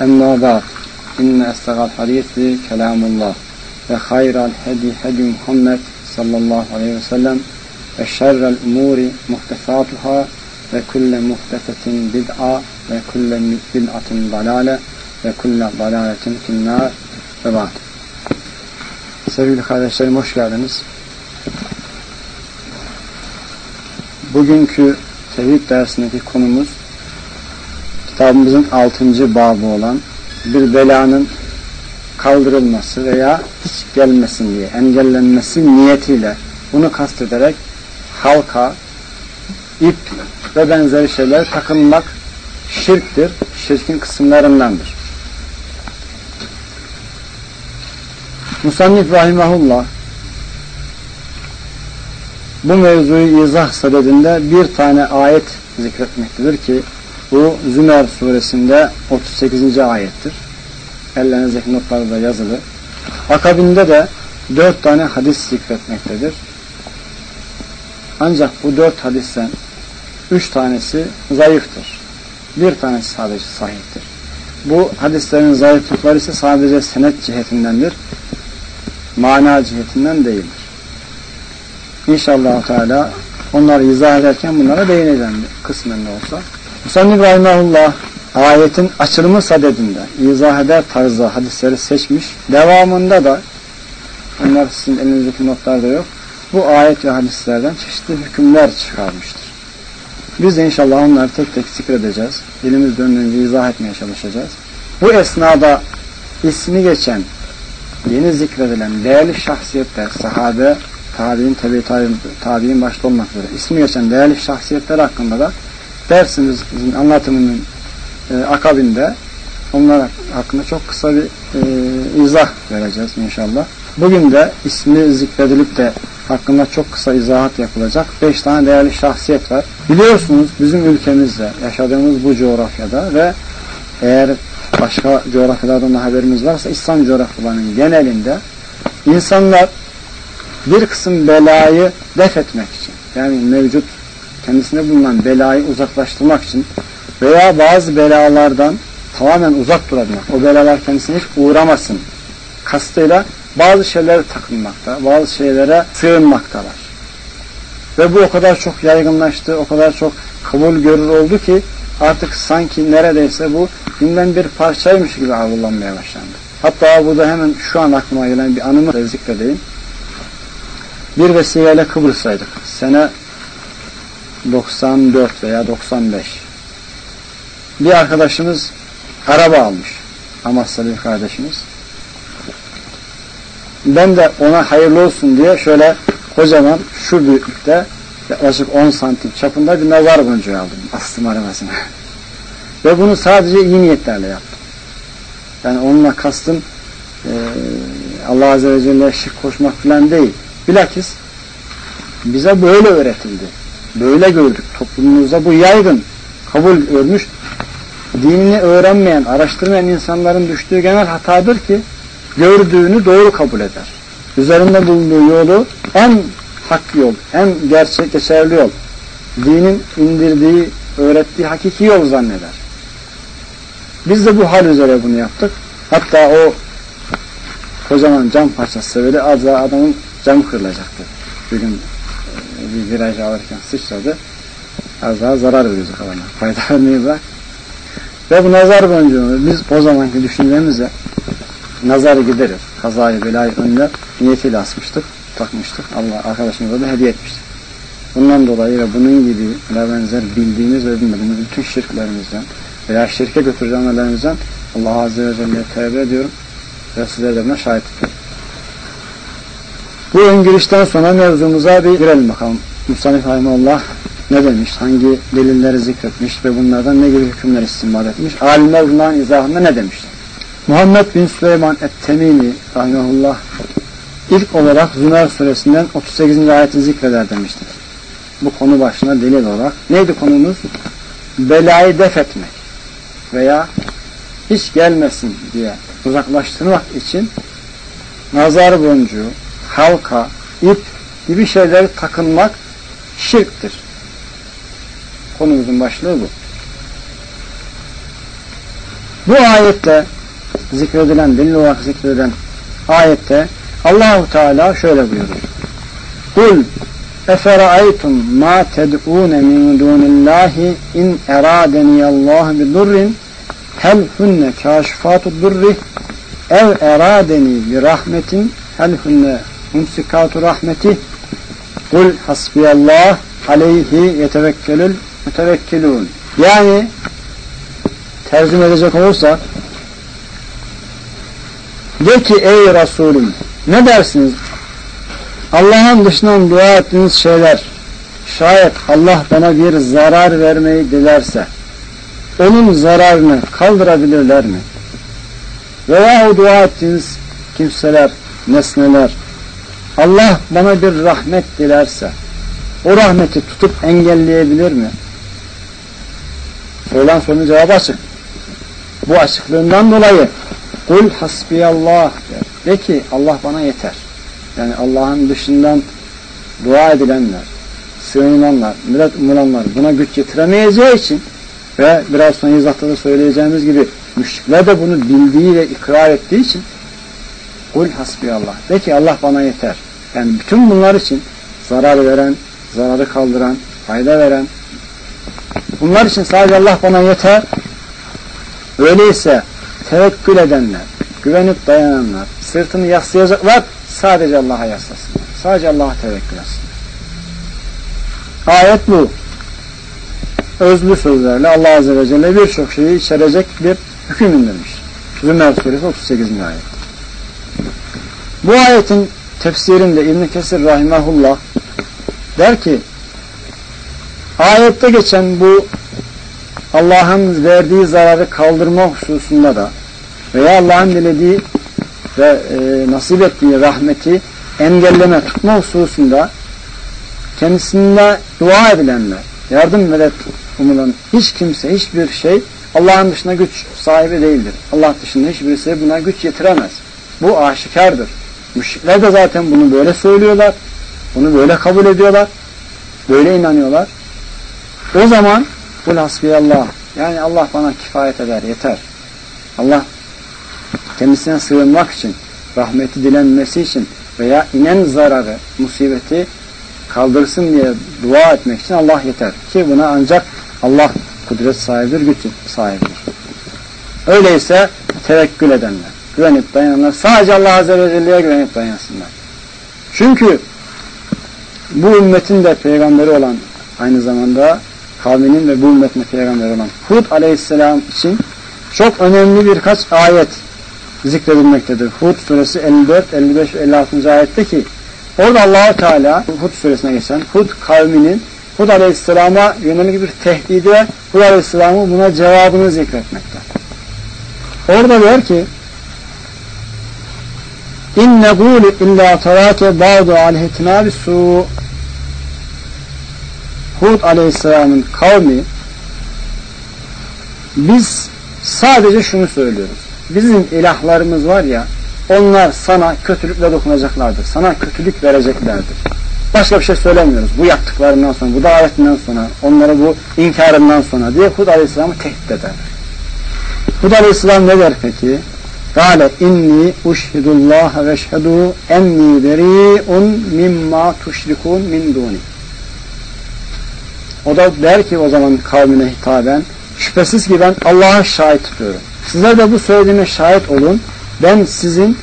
Emma ba'd. İnne estagal hadisi kelamullah. Ve hayral hedi hedi Muhammed sallallahu aleyhi ve sellem. Ve şerrel umuri muhtesatuhâ ve kulle muhtesetin bid'a ve kulle bid'atin dalale ve kulle dalaletin finnâr ve ba'd. Sevgili kardeşlerim hoş geldiniz. Bugünkü tevhid dersindeki konumuz kitabımızın 6. babı olan bir belanın kaldırılması veya hiç gelmesin diye engellenmesi niyetiyle bunu kastederek halka ip ve benzeri şeyler takınmak şirktir. Şirkin kısımlarındandır. Musannif Rahimahullah bu mevzuyu izah sadedinde bir tane ayet zikretmektedir ki bu Zümer suresinde 38. ayettir. Ellerinizdeki notlarda yazılı. Akabinde de dört tane hadis zikretmektedir. Ancak bu dört hadisten üç tanesi zayıftır. Bir tanesi sadece sahiptir. Bu hadislerin zayıflıkları ise sadece senet cihetindendir. Mana cihetinden değildir. İnşallah Teala onları izah ederken bunlara değineceğim kısmen de olsa. Musannif Rahimahullah ayetin açılımı sadedinde izah eder tarzda hadisleri seçmiş. Devamında da onlar sizin elinizdeki notlarda yok. Bu ayet ve hadislerden çeşitli hükümler çıkarmıştır. Biz de inşallah onları tek tek zikredeceğiz. Dilimiz döndüğünce izah etmeye çalışacağız. Bu esnada ismi geçen, yeni zikredilen değerli şahsiyetler, sahabe, tabi'in, tabi, tabi, tabi'in başta olmak üzere ismi geçen değerli şahsiyetler hakkında da dersimizin anlatımının e, akabinde onlar hakkında çok kısa bir e, izah vereceğiz inşallah. Bugün de ismi zikredilip de hakkında çok kısa izahat yapılacak. Beş tane değerli şahsiyet var. Biliyorsunuz bizim ülkemizde yaşadığımız bu coğrafyada ve eğer başka coğrafyalardan da haberimiz varsa İslam coğrafyalarının genelinde insanlar bir kısım belayı def etmek için yani mevcut kendisine bulunan belayı uzaklaştırmak için veya bazı belalardan tamamen uzak durabilmek, o belalar kendisine hiç uğramasın kastıyla bazı şeylere takılmakta, bazı şeylere sığınmaktalar. Ve bu o kadar çok yaygınlaştı, o kadar çok kabul görür oldu ki artık sanki neredeyse bu günden bir parçaymış gibi algılanmaya başlandı. Hatta bu da hemen şu an aklıma gelen bir anımı zikredeyim. Bir vesileyle Kıbrıs'taydık. Sene 94 veya 95. Bir arkadaşımız araba almış. Amasyalı bir kardeşimiz. Ben de ona hayırlı olsun diye şöyle kocaman şu büyüklükte yaklaşık 10 santim çapında bir nazar boncuğu aldım. Astım arabasına. Ve bunu sadece iyi niyetlerle yaptım. Yani onunla kastım e, Allah Azze ve Celle'ye şirk koşmak falan değil. Bilakis bize böyle öğretildi. Böyle gördük. Toplumumuzda bu yaygın. Kabul görmüş. Dinini öğrenmeyen, araştırmayan insanların düştüğü genel hatadır ki gördüğünü doğru kabul eder. Üzerinde bulunduğu yolu en hak yol, en gerçek, geçerli yol. Dinin indirdiği, öğrettiği hakiki yol zanneder. Biz de bu hal üzere bunu yaptık. Hatta o kocaman cam parçası böyle az daha adamın camı kırılacaktı. Bir gün bir viraj alırken sıçradı. Az daha zarar verecek adama. Fayda vermeyi bırak. Ve bu nazar boncuğunu biz o zamanki düşüncemizle nazarı giderir. Kazayı belayı önler niyetiyle asmıştık, takmıştık. Allah arkadaşımıza da hediye etmiştik. Bundan dolayı ve bunun gibi ve benzer bildiğimiz ve bilmediğimiz bütün şirklerimizden veya şirke götürücü amellerimizden Allah Azze ve Celle'ye tevbe ediyorum ve sizlere de buna. Bu ön girişten sonra mevzumuza bir girelim bakalım. Mustafa Rahimullah ne demiş, hangi delilleri zikretmiş ve bunlardan ne gibi hükümler istinbat etmiş. Alimler bunların izahında ne demişler. Muhammed bin Süleyman et-Temimi ilk olarak Zümer suresinden 38. ayeti zikreder demiştir. Bu konu başına delil olarak. Neydi konumuz? Belayı def etmek veya hiç gelmesin diye uzaklaştırmak için nazar boncuğu, halka, ip gibi şeyleri takınmak şirktir. Konumuzun başlığı bu. Bu ayette zikredilen, delil olarak zikredilen ayette Allahu Teala şöyle buyurur. Kul eferaytum ma ted'un min dunillahi in eradeniyallahu bi durrin hel hunne kaşifatu durri ev eradeni bi rahmetin hel hunne mumsikatu rahmeti kul hasbiyallah aleyhi yetevekkelül mütevekkilun yani tercüme edecek olursak de ki ey Resulüm ne dersiniz? Allah'ın dışından dua ettiğiniz şeyler şayet Allah bana bir zarar vermeyi dilerse onun zararını kaldırabilirler mi? Veya dua ettiğiniz kimseler, nesneler Allah bana bir rahmet dilerse o rahmeti tutup engelleyebilir mi? Sorulan sorunun cevabı açık. Bu açıklığından dolayı Kul hasbiyallah der. De ki Allah bana yeter. Yani Allah'ın dışından dua edilenler, sığınılanlar, millet umulanlar buna güç getiremeyeceği için ve biraz sonra izahta da söyleyeceğimiz gibi müşrikler de bunu bildiği ve ikrar ettiği için Kul hasbiyallah. De ki Allah bana yeter. Yani bütün bunlar için zarar veren, zararı kaldıran, fayda veren bunlar için sadece Allah bana yeter. Öyleyse tevekkül edenler, güvenip dayananlar, sırtını yaslayacaklar, sadece Allah'a yaslasınlar. Sadece Allah'a tevekkül etsinler. Ayet bu. Özlü sözlerle Allah Azze ve Celle birçok şeyi içerecek bir hüküm indirmiş. Zümer Suresi 38. ayet. Bu ayetin tefsirinde İbn Kesir Rahimahullah der ki ayette geçen bu Allah'ın verdiği zararı kaldırma hususunda da veya Allah'ın dilediği ve e, nasip ettiği rahmeti engelleme, tutma hususunda kendisinde dua edilenler, yardım medet umulan hiç kimse, hiçbir şey Allah'ın dışında güç sahibi değildir. Allah dışında hiçbirisi buna güç yetiremez. Bu aşikardır. Müşrikler de zaten bunu böyle söylüyorlar. Bunu böyle kabul ediyorlar. Böyle inanıyorlar. O zaman kul hasbiyallah yani Allah bana kifayet eder, yeter. Allah kendisine sığınmak için, rahmeti dilenmesi için veya inen zararı, musibeti kaldırsın diye dua etmek için Allah yeter. Ki buna ancak Allah kudret sahibidir, güç sahibidir. Öyleyse tevekkül edenler, güvenip dayananlar sadece Allah Azze ve Celle'ye güvenip dayansınlar. Çünkü bu ümmetin de peygamberi olan aynı zamanda kavminin ve bu ümmetin peygamberi olan Hud aleyhisselam için çok önemli birkaç ayet zikredilmektedir. Hud suresi 54, 55 ve 56. ayette ki orada allah Teala Hud suresine geçen Hud kavminin Hud aleyhisselama yönelik bir tehdidi ve Hud aleyhisselamın buna cevabını zikretmekte. Orada diyor ki İn negûlü illa tarake ba'du aleyhitina bis su Hud aleyhisselamın kavmi biz sadece şunu söylüyoruz. Bizim ilahlarımız var ya onlar sana kötülükle dokunacaklardır. Sana kötülük vereceklerdir. Başka bir şey söylemiyoruz. Bu yaptıklarından sonra, bu davetinden sonra, onlara bu inkarından sonra diye Hud Aleyhisselam'ı tehdit eder. Hud Aleyhisselam ne der peki? Gale inni uşhidullah ve şhedu enni beri'un mimma tuşrikun min duni. O da der ki o zaman kavmine hitaben Şüphesiz ki ben Allah'a şahit tutuyorum. Sizler de bu söylediğime şahit olun. Ben sizin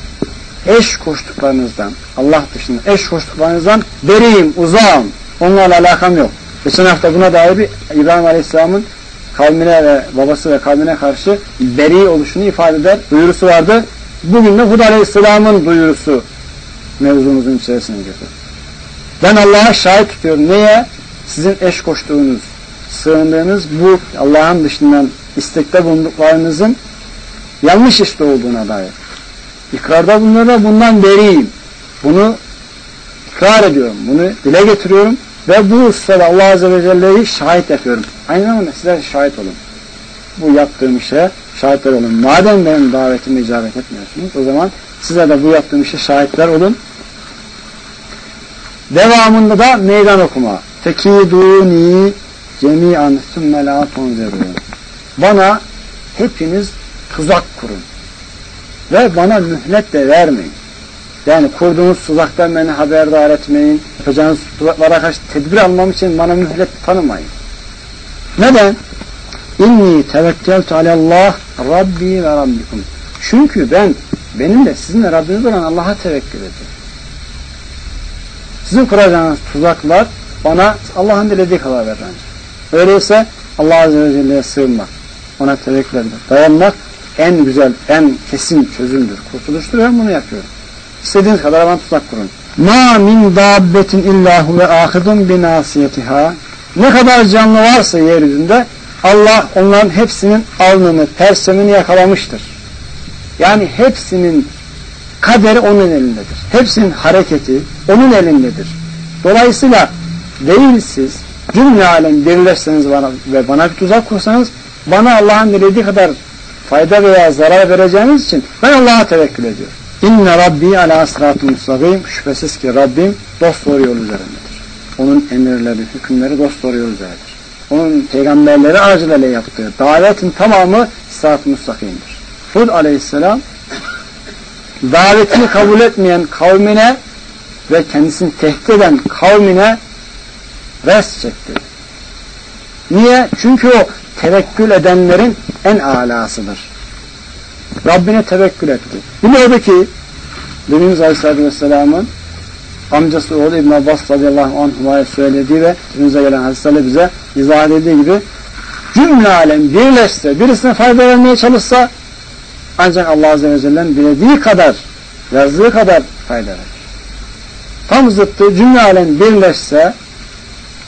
eş koştuklarınızdan, Allah dışında eş koştuklarınızdan beriyim, uzağım. Onlarla alakam yok. Geçen hafta buna dair bir İbrahim Aleyhisselam'ın kavmine ve babası ve kavmine karşı beri oluşunu ifade eder. Duyurusu vardı. Bugün de Hud Aleyhisselam'ın duyurusu mevzumuzun içerisine girdi. Ben Allah'a şahit tutuyorum. Neye? Sizin eş koştuğunuz, sığındığınız bu Allah'ın dışından istekte bulunduklarınızın yanlış işte olduğuna dair. İkrarda bunlara bundan beriyim. Bunu ikrar ediyorum. Bunu dile getiriyorum. Ve bu hususda Allah Azze ve Celle'yi şahit yapıyorum. Aynı zamanda sizler şahit olun. Bu yaptığım işe şahitler olun. Madem benim davetime icabet etmiyorsunuz o zaman size de bu yaptığım işe şahitler olun. Devamında da meydan okuma. Tekiduni cemi'an sümme la tunzirun. Bana hepiniz tuzak kurun. Ve bana mühlet de vermeyin. Yani kurduğunuz tuzaktan beni haberdar etmeyin. Yapacağınız tuzaklara karşı tedbir almam için bana mühlet tanımayın. Neden? İnni tevekkeltu alallah Rabbi ve Rabbikum. Çünkü ben benim de sizin de Rabbiniz olan Allah'a tevekkül ediyorum. Sizin kuracağınız tuzaklar bana Allah'ın dilediği kadar verir. Öyleyse Allah Azze ve Celle'ye sığınmak, ona tevekkül etmek, dayanmak en güzel, en kesin çözümdür, kurtuluştur. Ben bunu yapıyorum. İstediğiniz kadar bana tuzak kurun. Ma min dabbetin illahu ve ahidun binasiyetiha. Ne kadar canlı varsa yeryüzünde Allah onların hepsinin alnını, persemini yakalamıştır. Yani hepsinin kaderi onun elindedir. Hepsinin hareketi onun elindedir. Dolayısıyla değil siz cümle alem birleşseniz bana ve bana bir tuzak kursanız bana Allah'ın dilediği kadar fayda veya zarar vereceğiniz için ben Allah'a tevekkül ediyorum. İnne Rabbi ala sıratı müstakim. Şüphesiz ki Rabbim dost doğru yol üzerindedir. Onun emirleri, hükümleri dost doğru yol üzerindedir. Onun peygamberleri aracılığıyla yaptığı davetin tamamı sırat-ı müstakimdir. Hud aleyhisselam davetini kabul etmeyen kavmine ve kendisini tehdit eden kavmine res çekti. Niye? Çünkü o tevekkül edenlerin en alasıdır. Rabbine tevekkül etti. Biliyordu ki Efendimiz Aleyhisselatü Vesselam'ın amcası oğlu İbn Abbas radıyallahu anhuma'ya söylediği ve önümüze gelen hadislerle bize izah edildiği gibi cümle alem birleşse, birisine fayda vermeye çalışsa ancak Allah Azze ve Celle'nin dilediği kadar, yazdığı kadar fayda verir. Tam zıttı cümle alem birleşse,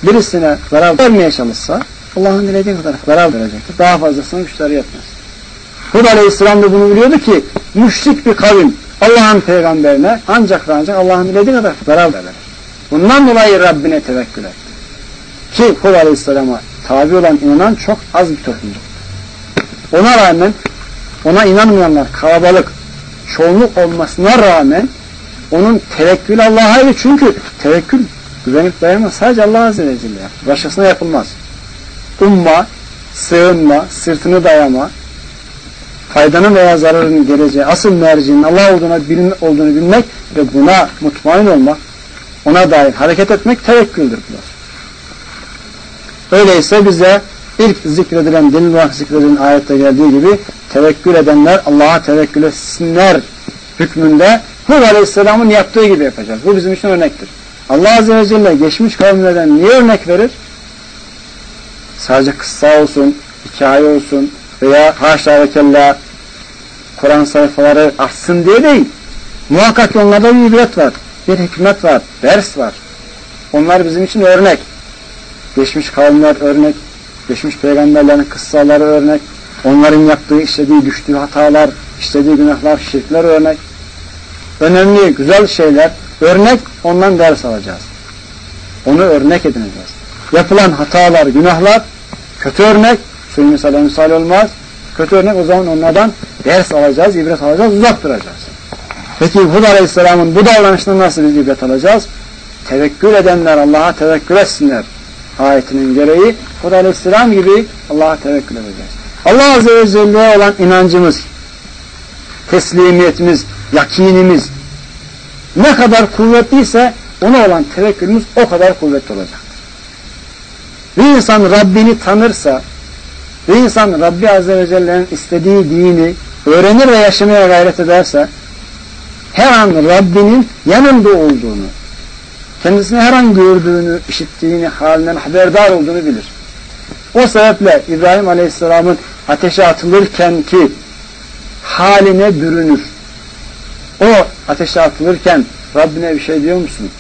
birisine zarar vermeye çalışsa Allah'ın dilediği kadar zarar verecektir. Daha fazlasını müşteri yetmez. Hud Aleyhisselam da bunu biliyordu ki müşrik bir kavim Allah'ın peygamberine ancak ancak Allah'ın dilediği kadar zarar verir. Bundan dolayı Rabbine tevekkül etti. Ki Hud Aleyhisselam'a tabi olan inanan çok az bir topluluk. Ona rağmen ona inanmayanlar kalabalık, çoğunluk olmasına rağmen onun tevekkül Allah'aydı. Çünkü tevekkül güvenip dayanma sadece Allah Azze ve Celle. Başkasına yapılmaz. Umma, sığınma, sırtını dayama, faydanın veya zararının geleceği, asıl mercinin Allah olduğuna bilme, olduğunu bilmek ve buna mutmain olmak, ona dair hareket etmek tevekküldür bunlar. Öyleyse bize ilk zikredilen, delil olarak zikredilen ayette geldiği gibi tevekkül edenler Allah'a tevekkül etsinler hükmünde Hud Aleyhisselam'ın yaptığı gibi yapacağız. Bu bizim için örnektir. Allah Azze ve Celle geçmiş kavimlerden niye örnek verir? Sadece kıssa olsun, hikaye olsun veya haşa ve kella Kur'an sayfaları artsın diye değil. Muhakkak onlarda bir ibret var, bir hikmet var, ders var. Onlar bizim için örnek. Geçmiş kavimler örnek, geçmiş peygamberlerin kıssaları örnek, onların yaptığı, işlediği, düştüğü hatalar, işlediği günahlar, şirkler örnek. Önemli, güzel şeyler, örnek, ondan ders alacağız. Onu örnek edineceğiz. Yapılan hatalar, günahlar, kötü örnek, suyu misal misal olmaz. Kötü örnek o zaman onlardan ders alacağız, ibret alacağız, uzak duracağız. Peki Hud Aleyhisselam'ın bu davranışından nasıl bir ibret alacağız? Tevekkül edenler Allah'a tevekkül etsinler ayetinin gereği Hud Aleyhisselam gibi Allah'a tevekkül edeceğiz. Allah Azze ve Celle'ye olan inancımız, teslimiyetimiz, yakinimiz ne kadar kuvvetliyse ona olan tevekkülümüz o kadar kuvvetli olacaktır. Bir insan Rabbini tanırsa, ve insan Rabbi Azze ve Celle'nin istediği dini öğrenir ve yaşamaya gayret ederse her an Rabbinin yanında olduğunu, kendisini her an gördüğünü, işittiğini, halinden haberdar olduğunu bilir. O sebeple İbrahim Aleyhisselam'ın ateşe atılırken ki haline bürünür. O ateşe atılırken Rabbine bir şey diyor musun?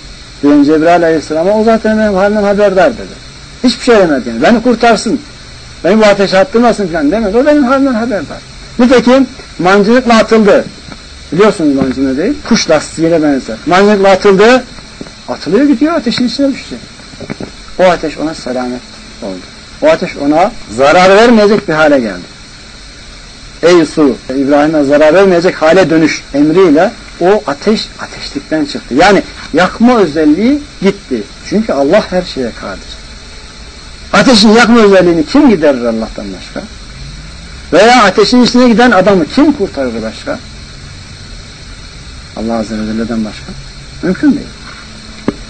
Diyen Cebrail Aleyhisselam'a o zaten benim halimden haberdar dedi. Hiçbir şey demedi yani. Beni kurtarsın. Beni bu ateşe attırmasın falan demedi. O benim halimden haberdar. Nitekim mancınıkla atıldı. Biliyorsunuz mancınığı değil. Kuş lastiğine benzer. Mancınıkla atıldı. Atılıyor gidiyor ateşin içine düşecek. O ateş ona selamet oldu. O ateş ona zarar vermeyecek bir hale geldi. Ey su İbrahim'e zarar vermeyecek hale dönüş emriyle o ateş ateşlikten çıktı. Yani yakma özelliği gitti. Çünkü Allah her şeye kadir. Ateşin yakma özelliğini kim giderir Allah'tan başka? Veya ateşin içine giden adamı kim kurtarır başka? Allah Azze ve Celle'den başka. Mümkün değil.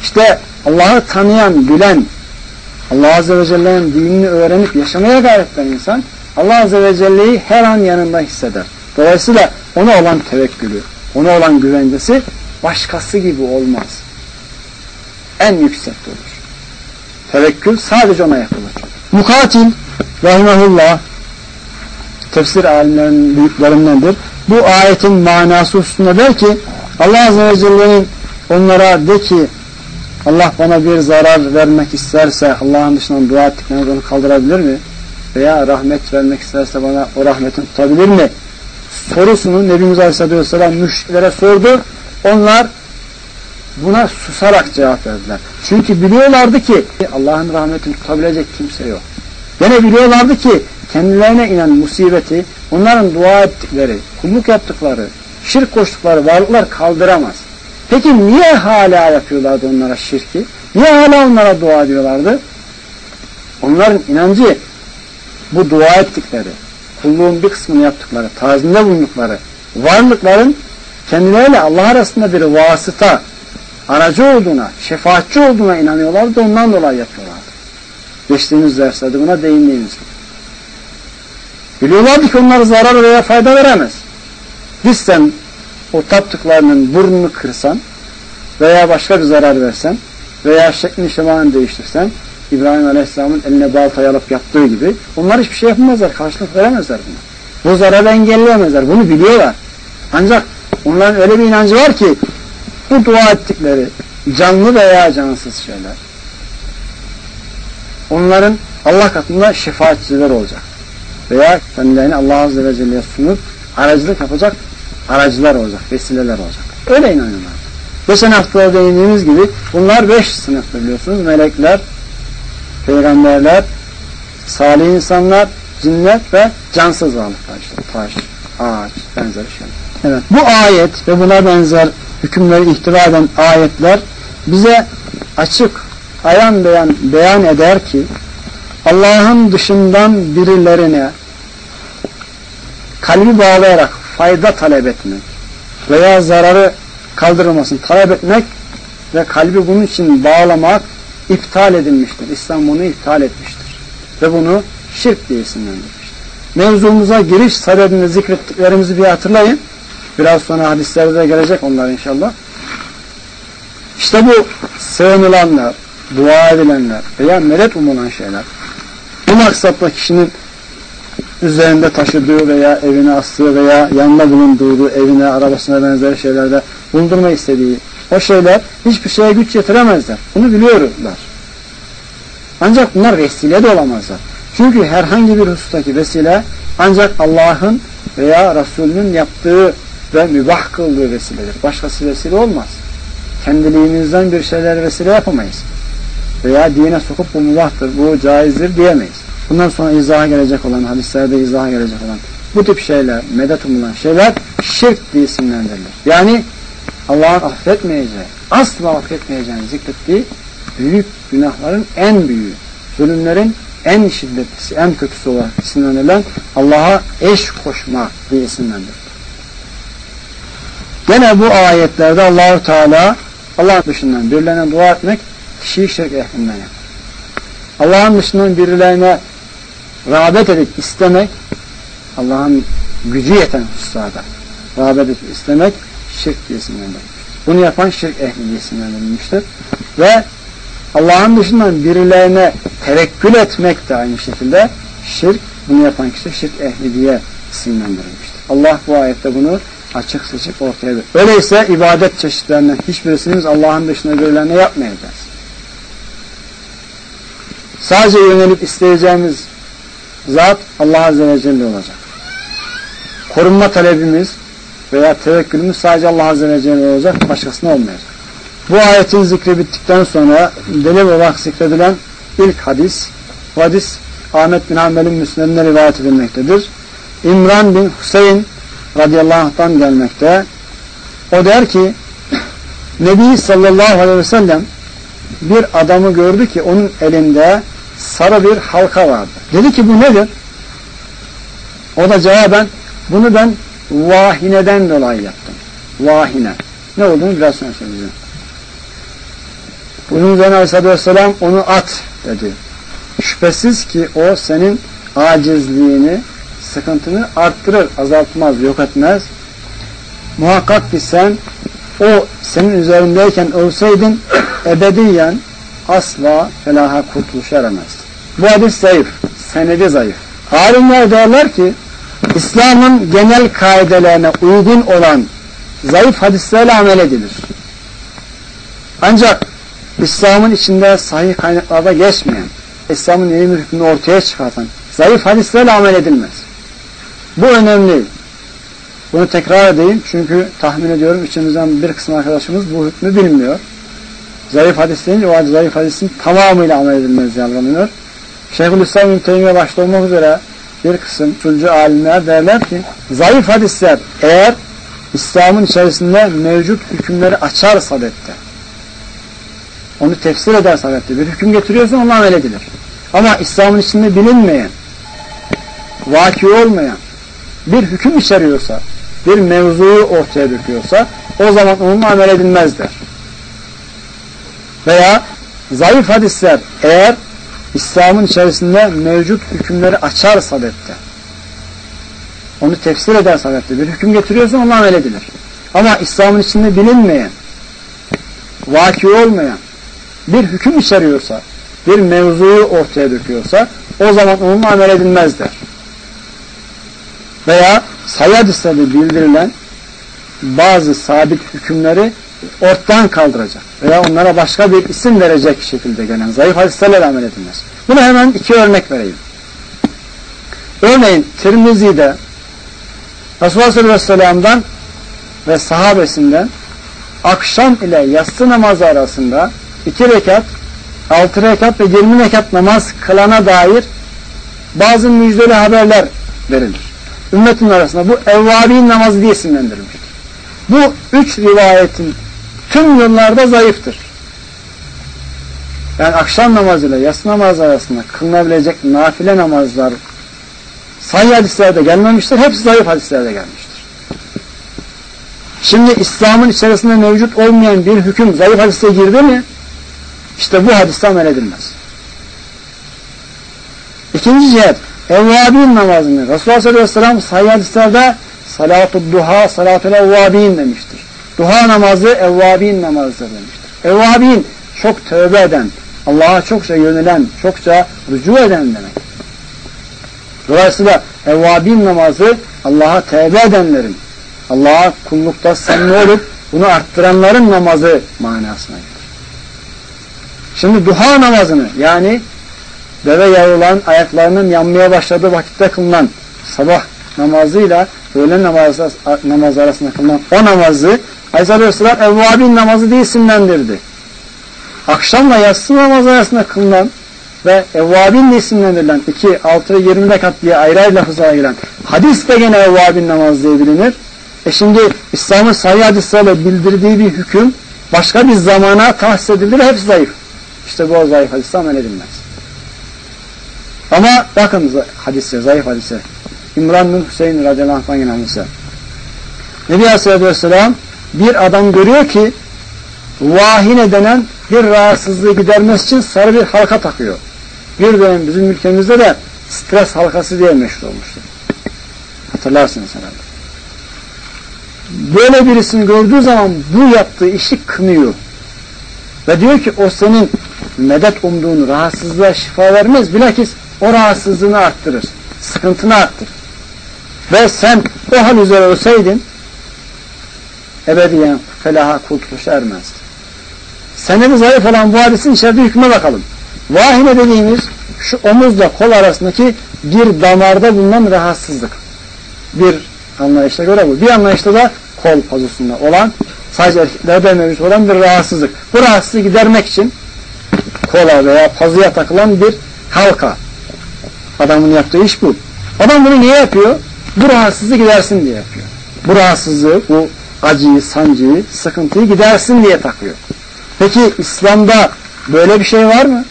İşte Allah'ı tanıyan, bilen, Allah Azze ve Celle'nin dinini öğrenip yaşamaya gayret eden insan Allah Azze ve Celle'yi her an yanında hisseder. Dolayısıyla ona olan tevekkülü, ona olan güvencesi başkası gibi olmaz. En yüksekte olur. Tevekkül sadece ona yapılır. Mukatil rahimahullah tefsir alimlerinin büyüklerindendir. Bu ayetin manası üstünde der ki Allah Azze ve Celle'nin onlara de ki Allah bana bir zarar vermek isterse Allah'ın dışından dua ettikleriniz onu kaldırabilir mi? Veya rahmet vermek isterse bana o rahmetini tutabilir mi? Sorusunu Nebimiz Aleyhisselatü Vesselam müşriklere sordu. Onlar buna susarak cevap verdiler. Çünkü biliyorlardı ki Allah'ın rahmetini tutabilecek kimse yok. Yine biliyorlardı ki kendilerine inen musibeti onların dua ettikleri, kulluk yaptıkları, şirk koştukları varlıklar kaldıramaz. Peki niye hala yapıyorlardı onlara şirki? Niye hala onlara dua ediyorlardı? Onların inancı bu dua ettikleri, kulluğun bir kısmını yaptıkları, tazimde bulundukları varlıkların kendileriyle Allah arasında bir vasıta, aracı olduğuna, şefaatçi olduğuna inanıyorlardı. Ondan dolayı yapıyorlardı. Geçtiğimiz derslerde buna değindiğimiz gibi. Biliyorlardı ki onlara zarar veya fayda veremez. Biz sen o taptıklarının burnunu kırsan veya başka bir zarar versen veya şeklini şemalini değiştirsen İbrahim Aleyhisselam'ın eline baltayı alıp yaptığı gibi onlar hiçbir şey yapamazlar, karşılık veremezler buna. Bu zararı engelleyemezler, bunu biliyorlar. Ancak onların öyle bir inancı var ki bu dua ettikleri canlı veya cansız şeyler onların Allah katında şefaatçiler olacak. Veya kendilerini Allah Azze ve Celle'ye sunup aracılık yapacak aracılar olacak, vesileler olacak. Öyle inanıyorlar. Geçen hafta değindiğimiz gibi bunlar beş sınıfta biliyorsunuz. Melekler, peygamberler, salih insanlar, cinler ve cansız varlıklar işte. Taş, ağaç, benzeri şeyler. Evet. Bu ayet ve buna benzer hükümleri ihtiva eden ayetler bize açık, ayan beyan, beyan eder ki Allah'ın dışından birilerine kalbi bağlayarak fayda talep etmek veya zararı kaldırılmasını talep etmek ve kalbi bunun için bağlamak iptal edilmiştir. İslam bunu iptal etmiştir. Ve bunu şirk diye isimlendirmiştir. Mevzumuza giriş sadedinde zikrettiklerimizi bir hatırlayın. Biraz sonra hadislerde de gelecek onlar inşallah. İşte bu sığınılanlar, dua edilenler veya medet umulan şeyler bu maksatla kişinin üzerinde taşıdığı veya evine astığı veya yanında bulunduğu evine, arabasına benzer şeylerde bulundurma istediği o şeyler hiçbir şeye güç yetiremezler. Bunu biliyorlar. Ancak bunlar vesile de olamazlar. Çünkü herhangi bir husustaki vesile ancak Allah'ın veya Resulünün yaptığı ve mübah kıldığı vesiledir. Başkası vesile olmaz. Kendiliğimizden bir şeyler vesile yapamayız. Veya dine sokup bu mübahtır, bu caizdir diyemeyiz. Bundan sonra izaha gelecek olan, hadislerde izaha gelecek olan bu tip şeyler, medet umulan şeyler şirk diye isimlendirilir. Yani Allah'ın affetmeyeceği, asla affetmeyeceğini zikrettiği büyük günahların en büyüğü, zulümlerin en şiddetlisi, en kötüsü olarak isimlendirilen Allah'a eş koşma diye isimlendirilir. Gene bu ayetlerde Allahu Teala Allah dışından birilerine dua etmek kişiyi şirk ehlinden yapar. Allah'ın dışından birilerine rağbet edip istemek Allah'ın gücü yeten hususlarda rağbet edip istemek şirk diye isimlendirilmiştir. Bunu yapan şirk ehli diye isimlendirilmiştir. Ve Allah'ın dışından birilerine tevekkül etmek de aynı şekilde şirk, bunu yapan kişi şirk ehli diye isimlendirilmiştir. Allah bu ayette bunu açık seçik ortaya veriyor. Öyleyse ibadet çeşitlerinden hiçbirisini Allah'ın dışında birilerine yapmayacağız. Sadece yönelip isteyeceğimiz zat Allah Azze ve Celle olacak. Korunma talebimiz veya tevekkülümüz sadece Allah Azze ve Celle olacak, başkasına olmayacak. Bu ayetin zikri bittikten sonra delil olarak zikredilen ilk hadis, hadis Ahmet bin Hanbel'in Müslim'ine rivayet edilmektedir. İmran bin Hüseyin radıyallahu anh'tan gelmekte. O der ki Nebi sallallahu aleyhi ve sellem bir adamı gördü ki onun elinde sarı bir halka vardı. Dedi ki bu nedir? O da cevaben bunu ben vahineden dolayı yaptım. Vahine. Ne olduğunu biraz sonra söyleyeceğim. Bunun üzerine Aleyhisselatü Vesselam onu at dedi. Şüphesiz ki o senin acizliğini, sıkıntını arttırır, azaltmaz, yok etmez. Muhakkak ki sen o senin üzerindeyken ölseydin ebediyen asla felaha kurtuluş eremezdin. Bu hadis zayıf, senedi zayıf. Alimler derler ki İslam'ın genel kaidelerine uygun olan zayıf hadislerle amel edilir. Ancak İslam'ın içinde sahih kaynaklarda geçmeyen, İslam'ın yeni bir hükmünü ortaya çıkartan zayıf hadislerle amel edilmez. Bu önemli. Bunu tekrar edeyim çünkü tahmin ediyorum içimizden bir kısım arkadaşımız bu hükmü bilmiyor. Zayıf hadis deyince o zayıf hadisin tamamıyla amel edilmez yanlanıyor. Şeyhülislam İbn Teymiye başta olmak üzere bir kısım usulcü alimler derler ki zayıf hadisler eğer İslam'ın içerisinde mevcut hükümleri açarsa dette onu tefsir ederse dette bir hüküm getiriyorsa onunla amel edilir. Ama İslam'ın içinde bilinmeyen vaki olmayan bir hüküm içeriyorsa bir mevzuyu ortaya döküyorsa o zaman onunla amel edilmez. Veya zayıf hadisler eğer İslam'ın içerisinde mevcut hükümleri açar sadette. Onu tefsir eder sadette. Bir hüküm getiriyorsa onunla amel edilir. Ama İslam'ın içinde bilinmeyen, vaki olmayan bir hüküm içeriyorsa, bir mevzuyu ortaya döküyorsa o zaman onunla amel edilmez. Veya sayı bildirilen bazı sabit hükümleri ortadan kaldıracak veya onlara başka bir isim verecek şekilde gelen zayıf hadislerle amel edilmez. Buna hemen iki örnek vereyim. Örneğin Tirmizi'de Resulullah sallallahu aleyhi ve sellem'den ve sahabesinden akşam ile yatsı namazı arasında iki rekat, altı rekat ve yirmi rekat namaz kılana dair bazı müjdeli haberler verilir. Ümmetin arasında bu evvabin namazı diye isimlendirilmiştir. Bu üç rivayetin tüm yıllarda zayıftır. Yani akşam namazıyla yatsı namazı arasında kılınabilecek nafile namazlar sahih hadislerde gelmemiştir. Hepsi zayıf hadislerde gelmiştir. Şimdi İslam'ın içerisinde mevcut olmayan bir hüküm zayıf hadise girdi mi? İşte bu hadiste amel edilmez. İkinci cihet, evvabin namazını Resulullah sallallahu aleyhi ve sellem sahih hadislerde salatu duha, salatul evvabin demiştir. Duha namazı evvabin namazıdır demiştir. Evvabin çok tövbe eden, Allah'a çokça yönelen, çokça rücu eden demek. Dolayısıyla evvabin namazı Allah'a tevbe edenlerin, Allah'a kullukta samimi olup bunu arttıranların namazı manasına gelir. Şimdi duha namazını yani deve yavrulan ayaklarının yanmaya başladığı vakitte kılınan sabah namazıyla öğlen namazı, namazı arasında kılınan o namazı Aleyhisselatü Vesselam evvabin namazı diye isimlendirdi. Akşamla yatsı namazı arasında kılınan ve evvabin de isimlendirilen 2, 6 ve 20 rekat diye ayrı ayrı lafızlara gelen hadis de gene evvabin namazı diye bilinir. E şimdi İslam'ın sahih hadislerle bildirdiği bir hüküm başka bir zamana tahsis edilir. Hepsi zayıf. İşte bu zayıf hadiste amel edilmez. Ama bakın hadise, zayıf hadise. İmran bin Hüseyin radıyallahu anh'tan hadise. Nebi Aleyhisselatü Vesselam bir adam görüyor ki vahine denen bir rahatsızlığı gidermesi için sarı bir halka takıyor. Bir dönem bizim ülkemizde de stres halkası diye meşhur olmuştur. Hatırlarsınız herhalde. Böyle birisini gördüğü zaman bu yaptığı işi kınıyor. Ve diyor ki o senin medet umduğunu, rahatsızlığa şifa vermez. Bilakis o rahatsızlığını arttırır. Sıkıntını arttırır. Ve sen o hal üzere ölseydin ebediyen felaha kurtuluşa ermezdin. Senedi zayıf olan bu hadisin içerdiği hükme bakalım. Vahine dediğimiz şu omuzla kol arasındaki bir damarda bulunan rahatsızlık. Bir anlayışta göre bu. Bir anlayışta da kol pazusunda olan sadece erkeklerde mevcut olan bir rahatsızlık. Bu rahatsızlığı gidermek için kola veya pazıya takılan bir halka. Adamın yaptığı iş bu. Adam bunu niye yapıyor? Bu rahatsızlığı gidersin diye yapıyor. Bu rahatsızlığı, bu acıyı, sancıyı, sıkıntıyı gidersin diye takıyor. Peki İslam'da böyle bir şey var mı?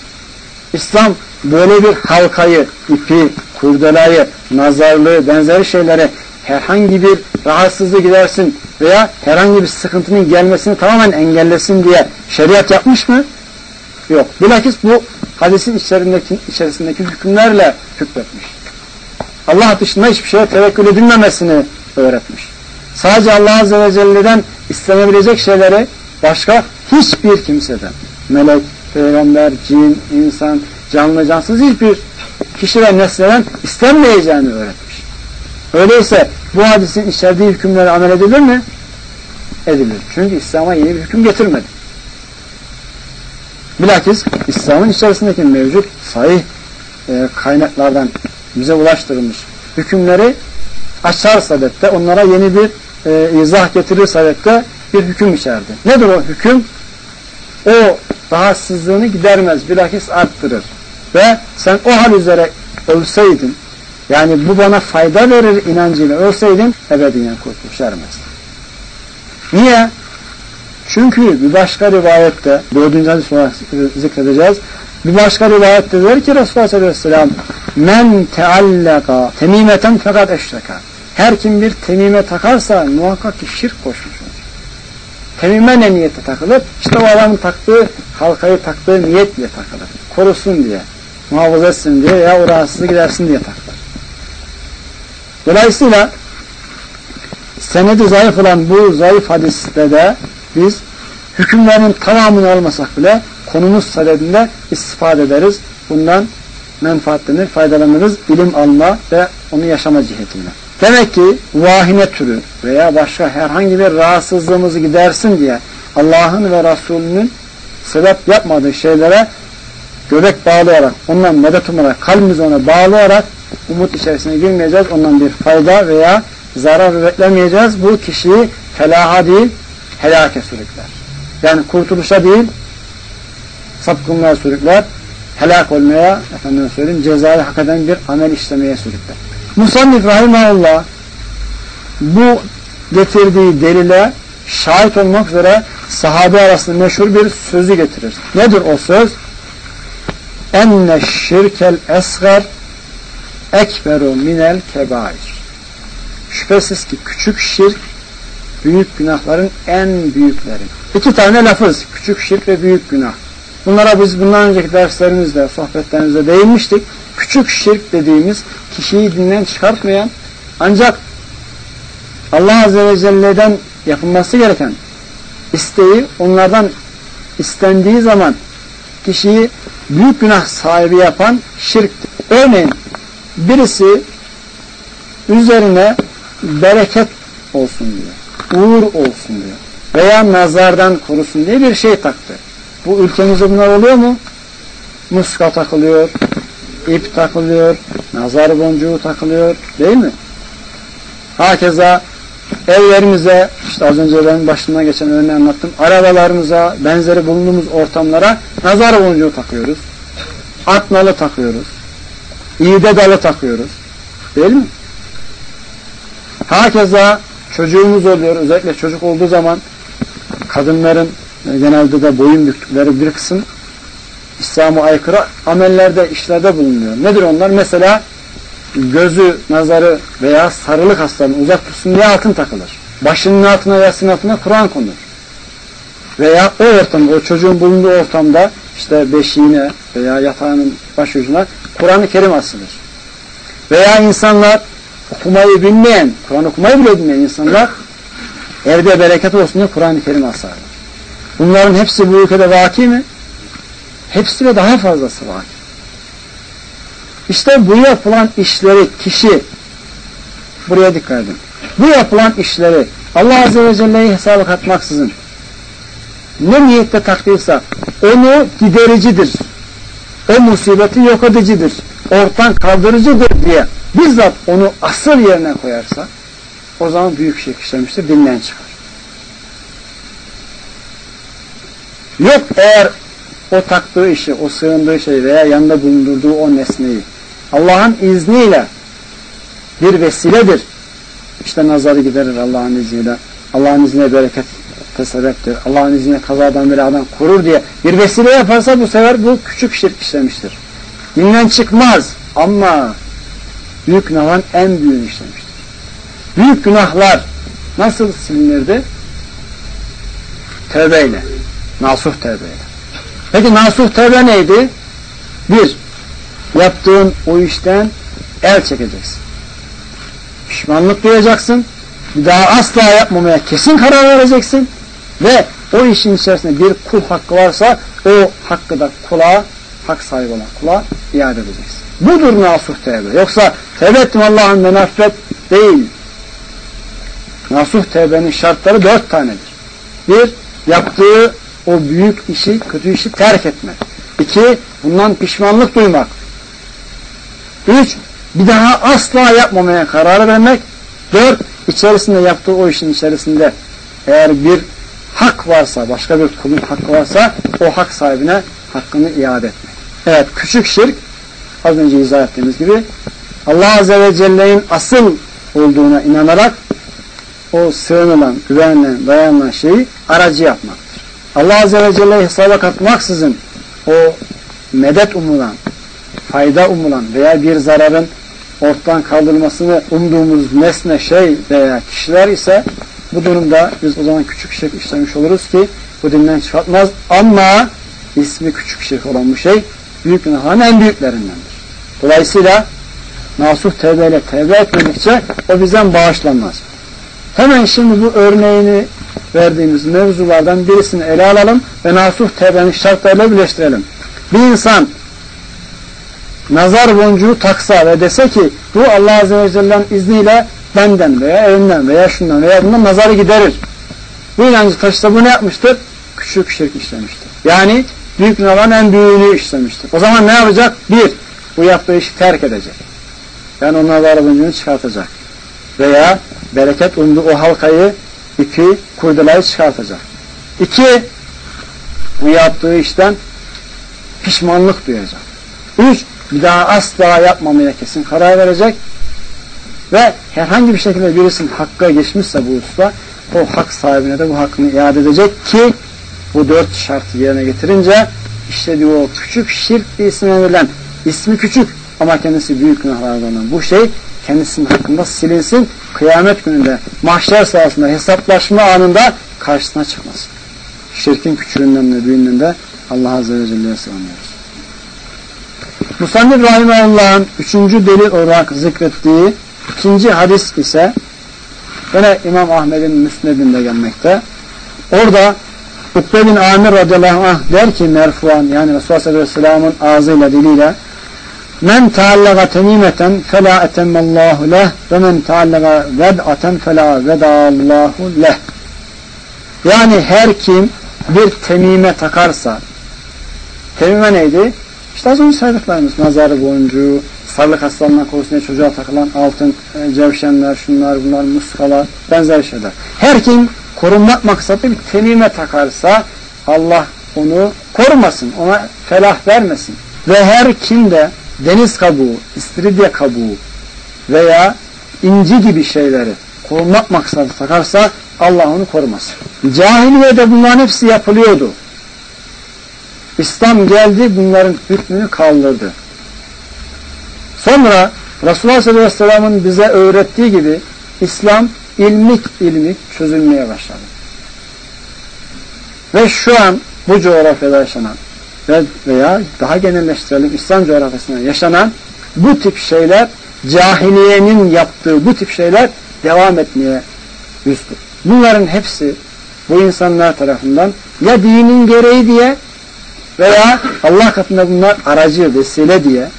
İslam böyle bir halkayı, ipi, kurdelayı, nazarlığı, benzeri şeylere herhangi bir rahatsızlığı gidersin veya herhangi bir sıkıntının gelmesini tamamen engellesin diye şeriat yapmış mı? Yok. Bilakis bu hadisin içerisindeki, içerisindeki hükümlerle hükmetmiş. Allah dışında hiçbir şeye tevekkül edilmemesini öğretmiş. Sadece Allah Azze ve Celle'den istenebilecek şeyleri başka hiçbir kimseden, melek, peygamber, cin, insan, canlı cansız hiçbir kişi ve nesneden istenmeyeceğini öğretmiş. Öyleyse bu hadisin içerdiği hükümlere amel edilir mi? Edilir. Çünkü İslam'a yeni bir hüküm getirmedi. Bilakis İslam'ın içerisindeki mevcut sahih e, kaynaklardan bize ulaştırılmış hükümleri açar sadette, onlara yeni bir e, izah getirir sadette bir hüküm içerdi. Nedir o hüküm? O rahatsızlığını gidermez, bilakis arttırır. Ve sen o hal üzere ölseydin, yani bu bana fayda verir inancıyla ölseydin, ebediyen kurtuluş ermez. Niye? Çünkü bir başka rivayette, dördüncü hadis olarak zikredeceğiz, bir başka rivayette der ki Resulullah Aleyhisselam men teallaka temimeten fakat eşreka her kim bir temime takarsa muhakkak ki şirk koşmuş olur. Temime ne niyete takılır? İşte o adamın taktığı, halkayı taktığı niyetle takılır. Korusun diye, muhafaza etsin diye ya o rahatsızlığı gidersin diye takılır. Dolayısıyla senedi zayıf olan bu zayıf hadiste de biz hükümlerin tamamını almasak bile konumuz sadedinde istifade ederiz. Bundan menfaatlenir, faydalanırız ilim alma ve onu yaşama cihetinde. Demek ki vahine türü veya başka herhangi bir rahatsızlığımızı gidersin diye Allah'ın ve Resulünün sebep yapmadığı şeylere göbek bağlayarak, ondan medet umarak, kalbimizi ona bağlayarak umut içerisine girmeyeceğiz. Ondan bir fayda veya zarar beklemeyeceğiz. Bu kişiyi felaha değil, helake sürükler. Yani kurtuluşa değil, sapkınlığa sürükler, helak olmaya, efendim söyleyeyim, cezayı hak eden bir amel işlemeye sürükler. Musannif Rahimahullah bu getirdiği delile şahit olmak üzere sahabe arasında meşhur bir sözü getirir. Nedir o söz? Enne şirkel esgar ekberu minel kebair. Şüphesiz ki küçük şirk büyük günahların en büyükleri. İki tane lafız. Küçük şirk ve büyük günah. Bunlara biz bundan önceki derslerimizde, sohbetlerimizde değinmiştik. Küçük şirk dediğimiz kişiyi dinden çıkartmayan ancak Allah Azze ve Celle'den yapılması gereken isteği onlardan istendiği zaman kişiyi büyük günah sahibi yapan şirktir. Örneğin birisi üzerine bereket olsun diyor, uğur olsun diyor veya nazardan korusun diye bir şey taktı. Bu ülkemizde bunlar oluyor mu? Muska takılıyor, ip takılıyor, nazar boncuğu takılıyor değil mi? Hakeza evlerimize, işte az önce benim başımdan geçen örneği anlattım, arabalarımıza, benzeri bulunduğumuz ortamlara nazar boncuğu takıyoruz. At nalı takıyoruz. İğde dalı takıyoruz. Değil mi? Hakeza çocuğumuz oluyor. Özellikle çocuk olduğu zaman kadınların genelde de boyun büktükleri bir kısım İslam'a aykırı amellerde, işlerde bulunuyor. Nedir onlar? Mesela gözü, nazarı veya sarılık hastalarını uzak tutsun diye altın takılır. Başının altına, yasının altına Kur'an konur. Veya o ortamda, o çocuğun bulunduğu ortamda işte beşiğine veya yatağının başucuna Kur'an-ı Kerim asılır. Veya insanlar okumayı bilmeyen, Kur'an okumayı bile bilmeyen insanlar evde bereket olsun diye Kur'an-ı Kerim asarlar. Bunların hepsi bu ülkede vaki mi? Hepsi ve daha fazlası vaki. İşte bu yapılan işleri kişi buraya dikkat edin. Bu yapılan işleri Allah Azze ve Celle'yi hesaba katmaksızın ne niyette taktıysa onu gidericidir. O musibeti yok edicidir. Ortadan kaldırıcıdır diye bizzat onu asıl yerine koyarsa o zaman büyük şirk işlemiştir. Dinden çıkar. Yok eğer o taktığı işi, o sığındığı şeyi veya yanında bulundurduğu o nesneyi Allah'ın izniyle bir vesiledir. İşte nazarı giderir Allah'ın izniyle. Allah'ın izniyle bereket tesebeptir. Allah'ın izniyle kazadan beladan korur diye bir vesile yaparsa bu sefer bu küçük şirk işlemiştir. Dinden çıkmaz ama büyük günahın en büyüğünü işlemiştir. Büyük günahlar nasıl silinirdi? Tövbeyle. Nasuh tövbeyle. Peki nasuh tövbe neydi? Bir, yaptığın o işten el çekeceksin. Pişmanlık duyacaksın. Bir daha asla yapmamaya kesin karar vereceksin. Ve o işin içerisinde bir kul hakkı varsa o hakkı da kula, hak sahibi olan kula iade edeceksin. Budur nasuh tevbe. Yoksa tevbe ettim Allah'ın menafet değil. Nasuh tevbenin şartları dört tanedir. Bir, yaptığı o büyük işi, kötü işi terk etmek. İki, bundan pişmanlık duymak. Üç, bir daha asla yapmamaya karar vermek. Dört, içerisinde yaptığı o işin içerisinde eğer bir hak varsa, başka bir kulun hakkı varsa o hak sahibine hakkını iade etmek. Evet, küçük şirk az önce izah ettiğimiz gibi Allah Azze ve Celle'nin asıl olduğuna inanarak o sığınılan, güvenilen, dayanılan şeyi aracı yapmaktır. Allah Azze ve Celle'yi hesaba katmaksızın o medet umulan, fayda umulan veya bir zararın ortadan kaldırılmasını umduğumuz nesne, şey veya kişiler ise bu durumda biz o zaman küçük şirk işlemiş oluruz ki bu dinden çıkartmaz ama ismi küçük şirk olan bu şey büyük günahların en büyüklerindendir. Dolayısıyla nasuh tevbeyle tevbe etmedikçe o bizden bağışlanmaz. Hemen şimdi bu örneğini verdiğimiz mevzulardan birisini ele alalım ve nasuh tevbenin şartlarıyla birleştirelim. Bir insan nazar boncuğu taksa ve dese ki bu Allah Azze ve Celle'nin izniyle benden veya evinden veya şundan veya bundan nazarı giderir. Bu inancı taşısa bu ne yapmıştır? Küçük şirk işlemiştir. Yani büyük günahların en büyüğünü işlemiştir. O zaman ne yapacak? Bir, bu yaptığı işi terk edecek. Yani nazarı boncuğunu çıkartacak. Veya bereket umduğu o halkayı, ipi, kurdulayı çıkartacak. İki, bu yaptığı işten pişmanlık duyacak. Üç, bir daha asla yapmamaya kesin karar verecek ve herhangi bir şekilde birisinin hakkı geçmişse bu usta o hak sahibine de bu hakkını iade edecek ki bu dört şartı yerine getirince işte diyor küçük şirk ismine verilen ismi küçük ama kendisi büyük günahlardan bu şey kendisinin hakkında silinsin kıyamet gününde mahşer sahasında hesaplaşma anında karşısına çıkmasın. Şirkin küçüğünden de büyüğünden de Allah Azze ve Celle'ye sığınıyoruz. Musannif Rahimahullah'ın üçüncü delil olarak zikrettiği ikinci hadis ise yine İmam Ahmet'in müsnedinde gelmekte. Orada Ukbe bin Amir radıyallahu anh der ki merfuan yani Resulullah sallallahu aleyhi ve sellem'in ağzıyla diliyle Men taallaga temimeten fela etemmallahu leh ve men taallaga ved'aten fela vedallahu leh. Yani her kim bir temime takarsa temime neydi? İşte az önce saydıklarımız nazarı boncuğu, sarılık hastalığından korusun diye çocuğa takılan altın e, cevşenler, şunlar bunlar, muskalar, benzer şeyler. Her kim korunmak maksatlı bir temime takarsa Allah onu korumasın, ona felah vermesin. Ve her kim de deniz kabuğu, istiridye kabuğu veya inci gibi şeyleri korunmak maksadı takarsa Allah onu korumasın. Cahiliyede bunların hepsi yapılıyordu. İslam geldi bunların hükmünü kaldırdı. Sonra Resulullah sallallahu aleyhi ve sellem'in bize öğrettiği gibi İslam ilmik ilmik çözülmeye başladı. Ve şu an bu coğrafyada yaşanan veya daha genelleştirelim İslam coğrafyasında yaşanan bu tip şeyler cahiliyenin yaptığı bu tip şeyler devam etmeye yüzdür. Bunların hepsi bu insanlar tarafından ya dinin gereği diye veya Allah katında bunlar aracı, vesile diye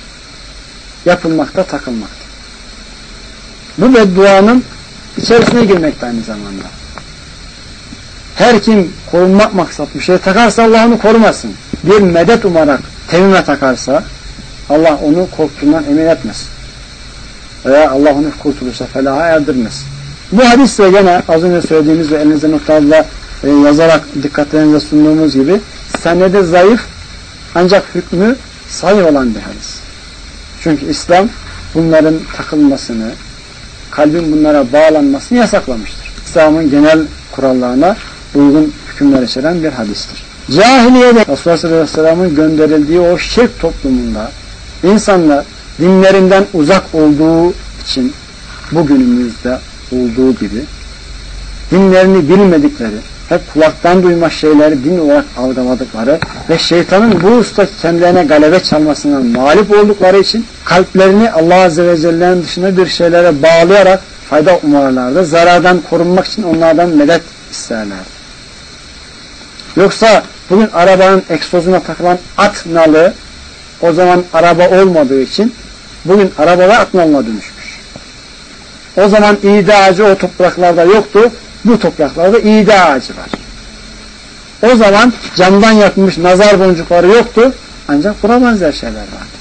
yapılmakta, takılmakta. Bu bedduanın içerisine girmekte aynı zamanda. Her kim korunmak maksat bir şey takarsa Allah onu korumasın. Bir medet umarak temime takarsa Allah onu korktuğundan emin etmez. Veya Allah onu kurtuluşa felaha erdirmez. Bu hadisle gene az önce söylediğimiz ve elinizde notlarla e, yazarak dikkatlerinize sunduğumuz gibi senede zayıf ancak hükmü sahih olan bir hadis. Çünkü İslam bunların takılmasını, kalbin bunlara bağlanmasını yasaklamıştır. İslam'ın genel kurallarına uygun hükümler içeren bir hadistir. Cahiliyede Resulullah sallallahu aleyhi ve sellem'in gönderildiği o şirk toplumunda insanlar dinlerinden uzak olduğu için bugünümüzde olduğu gibi dinlerini bilmedikleri, hep kulaktan duyma şeyleri din olarak algıladıkları ve şeytanın bu usta kendilerine galebe çalmasından mağlup oldukları için kalplerini Allah Azze ve Celle'nin dışında bir şeylere bağlayarak fayda umarlardı. Zarardan korunmak için onlardan medet isterlerdi. Yoksa bugün arabanın egzozuna takılan at nalı o zaman araba olmadığı için bugün arabalar at nalına dönüşmüş. O zaman iğde ağacı o topraklarda yoktu. Bu topraklarda iğde ağacı var. O zaman camdan yapılmış nazar boncukları yoktu. Ancak buna benzer şeyler vardı.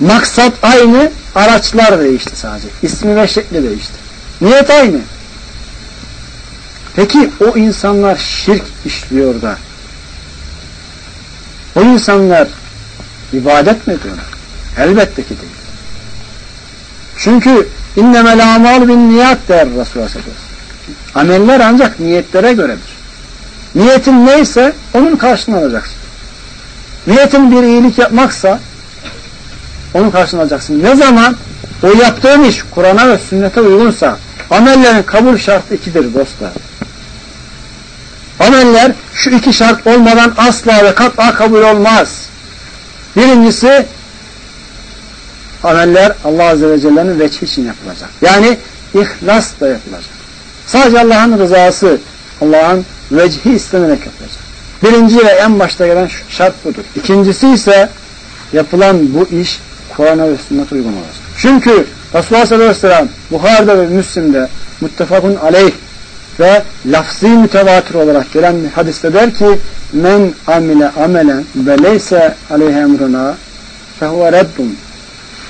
Maksat aynı, araçlar değişti sadece. İsmi ve şekli değişti. Niyet aynı. Peki o insanlar şirk işliyor da o insanlar ibadet mi ediyorlar? Elbette ki değil. Çünkü innemel amal bin niyat der Resulullah. Ameller ancak niyetlere göredir. Niyetin neyse onun karşılığını alacaksın. Niyetin bir iyilik yapmaksa onun karşılığını alacaksın. Ne zaman o yaptığın iş Kur'an'a ve sünnete uygunsa amellerin kabul şartı ikidir dostlar. Ameller şu iki şart olmadan asla ve kat'a kabul olmaz. Birincisi ameller Allah Azze ve Celle'nin veçhi için yapılacak. Yani ihlas da yapılacak. Sadece Allah'ın rızası, Allah'ın vecihi istenerek yapılacak. Birinci ve en başta gelen şart budur. İkincisi ise yapılan bu iş Kur'an'a ve sünnete uygun olacak. Çünkü Resulullah sallallahu aleyhi ve sellem Buhar'da ve Müslim'de muttefakun aleyh ve lafzi mütevatir olarak gelen hadiste der ki men amile amelen ve leyse aleyhe emruna fehuve reddun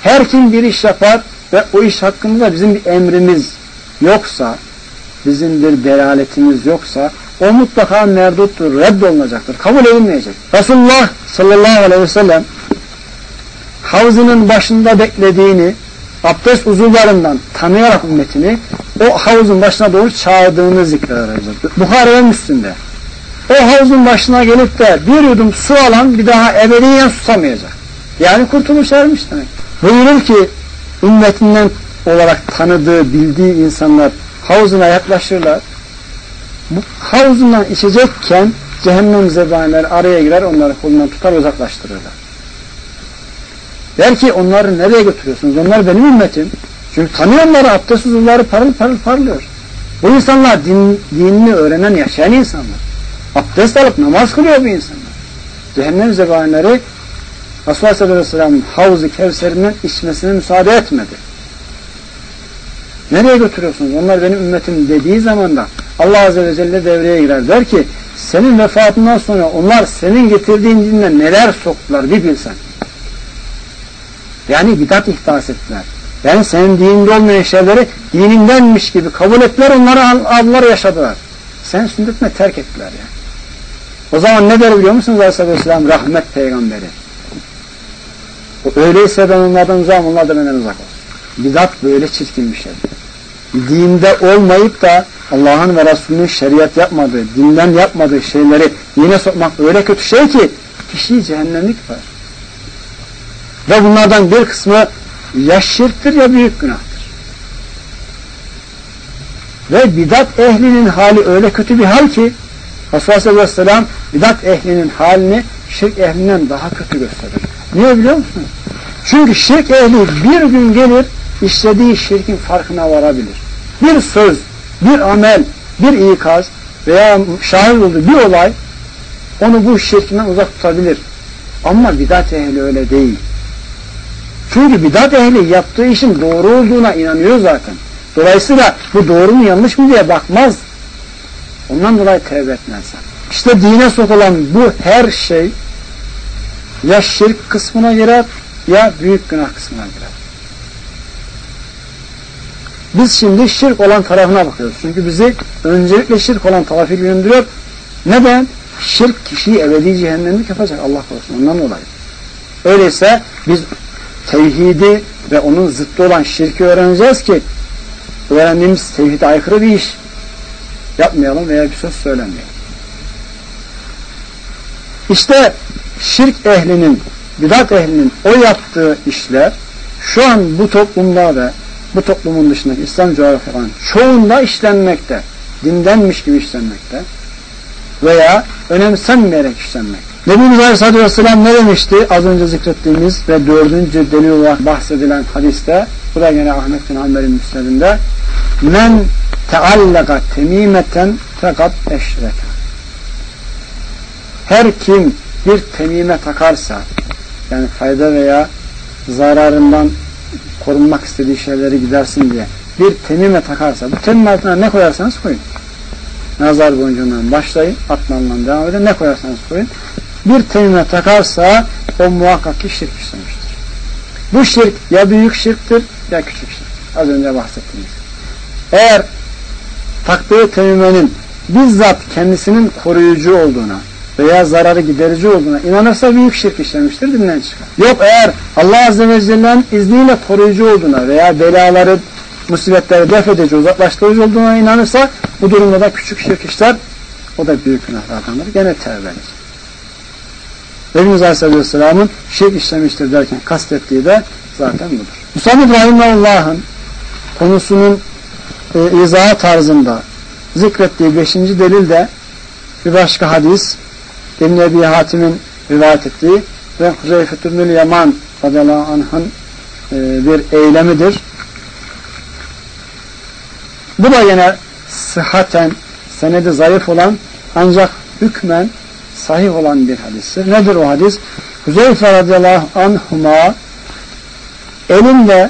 her kim bir iş yapar ve o iş hakkında bizim bir emrimiz yoksa bizim bir delaletimiz yoksa o mutlaka merduttur, reddolunacaktır, kabul edilmeyecek. Resulullah sallallahu aleyhi ve sellem havzının başında beklediğini abdest uzuvlarından tanıyarak ümmetini o havuzun başına doğru çağırdığını zikreder. Bukhara ve Müslim'de. O havuzun başına gelip de bir yudum su alan bir daha ebediyen susamayacak. Yani kurtuluş ermiş demek. Buyurur ki ümmetinden olarak tanıdığı, bildiği insanlar havuzuna yaklaşırlar. Bu havuzundan içecekken cehennem zebanileri araya girer, onları kolundan tutar, uzaklaştırırlar. Der ki onları nereye götürüyorsunuz? Onlar benim ümmetim. Çünkü tanıyorlar abdest uzuvları parıl parıl parlıyor. Bu insanlar din, dinini öğrenen, yaşayan insanlar. Abdest alıp namaz kılıyor bu insanlar. Cehennem zebanileri Resulullah sallallahu aleyhi ve sellem'in kevserinden içmesine müsaade etmedi. Nereye götürüyorsunuz? Onlar benim ümmetim dediği zaman da Allah Azze ve Celle devreye girer. Der ki senin vefatından sonra onlar senin getirdiğin dinle neler soktular bir bilsen. Yani bidat ihdas ettiler. Yani senin dininde olmayan şeyleri dinindenmiş gibi kabul ettiler, onları aldılar, yaşadılar. Sen sünnetine terk ettiler yani. O zaman ne der biliyor musunuz Aleyhisselam? Rahmet peygamberi. O öyleyse ben onlardan uzağım, onlar da benden uzak olsun. Bidat böyle çirkin bir şey. Dinde olmayıp da Allah'ın ve Resulünün şeriat yapmadığı, dinden yapmadığı şeyleri yine sokmak öyle kötü şey ki kişiyi cehennemlik var. Ve bunlardan bir kısmı ya şirktir ya büyük günahtır. Ve bidat ehlinin hali öyle kötü bir hal ki Resulullah sallallahu aleyhi ve sellem bidat ehlinin halini şirk ehlinden daha kötü gösterir. Niye biliyor musunuz? Çünkü şirk ehli bir gün gelir işlediği şirkin farkına varabilir. Bir söz, bir amel, bir ikaz veya şahit olduğu bir olay onu bu şirkinden uzak tutabilir. Ama bidat ehli öyle değil. Çünkü bidat ehli yaptığı işin doğru olduğuna inanıyor zaten. Dolayısıyla bu doğru mu yanlış mı diye bakmaz. Ondan dolayı tevbe etmez. İşte dine sokulan bu her şey ya şirk kısmına girer ya büyük günah kısmına girer. Biz şimdi şirk olan tarafına bakıyoruz. Çünkü bizi öncelikle şirk olan tarafı ilgilendiriyor. Neden? Şirk kişiyi ebedi cehennemlik yapacak Allah korusun. Ondan dolayı. Öyleyse biz tevhidi ve onun zıttı olan şirki öğreneceğiz ki öğrendiğimiz tevhide aykırı bir iş yapmayalım veya bir söz söylemeyelim. İşte şirk ehlinin, bidat ehlinin o yaptığı işler şu an bu toplumda ve bu toplumun dışındaki İslam coğrafyalarının çoğunda işlenmekte. Dindenmiş gibi işlenmekte. Veya önemsenmeyerek işlenmekte. Nebimiz Aleyhisselatü Vesselam ne demişti? Az önce zikrettiğimiz ve dördüncü delil olarak bahsedilen hadiste bu da yine Ahmet bin Hanbel'in müsnedinde men teallaka temimeten fakat eşreka her kim bir temime takarsa yani fayda veya zararından korunmak istediği şeyleri gidersin diye bir temime takarsa bu temim altına ne koyarsanız koyun. Nazar boncuğundan başlayın, atmandan devam edin, ne koyarsanız koyun. Bir temime takarsa o muhakkak ki şirk işlemiştir. Bu şirk ya büyük şirktir ya küçük şirk. Az önce bahsettiğimiz. Eğer taktığı temimenin bizzat kendisinin koruyucu olduğuna, veya zararı giderici olduğuna inanırsa büyük şirk işlemiştir, dinden çıkar. Yok eğer Allah Azze ve Celle'nin izniyle koruyucu olduğuna veya belaları, musibetleri def edici, uzaklaştırıcı olduğuna inanırsa bu durumda da küçük şirk işler, o da büyük günahlardandır. Gene tevbe edecek. Efendimiz Aleyhisselam'ın şirk işlemiştir derken kastettiği de zaten budur. Musammed Rahimahullah'ın konusunun e, izahı tarzında zikrettiği beşinci delil de bir başka hadis İbn Ebi Hatim'in rivayet ettiği ve Huzeyfetübnül Yaman radıyallahu anh'ın e, bir eylemidir. Bu da yine sıhhaten senedi zayıf olan ancak hükmen sahih olan bir hadistir. Nedir o hadis? Huzeyfe radıyallahu anhuma elinde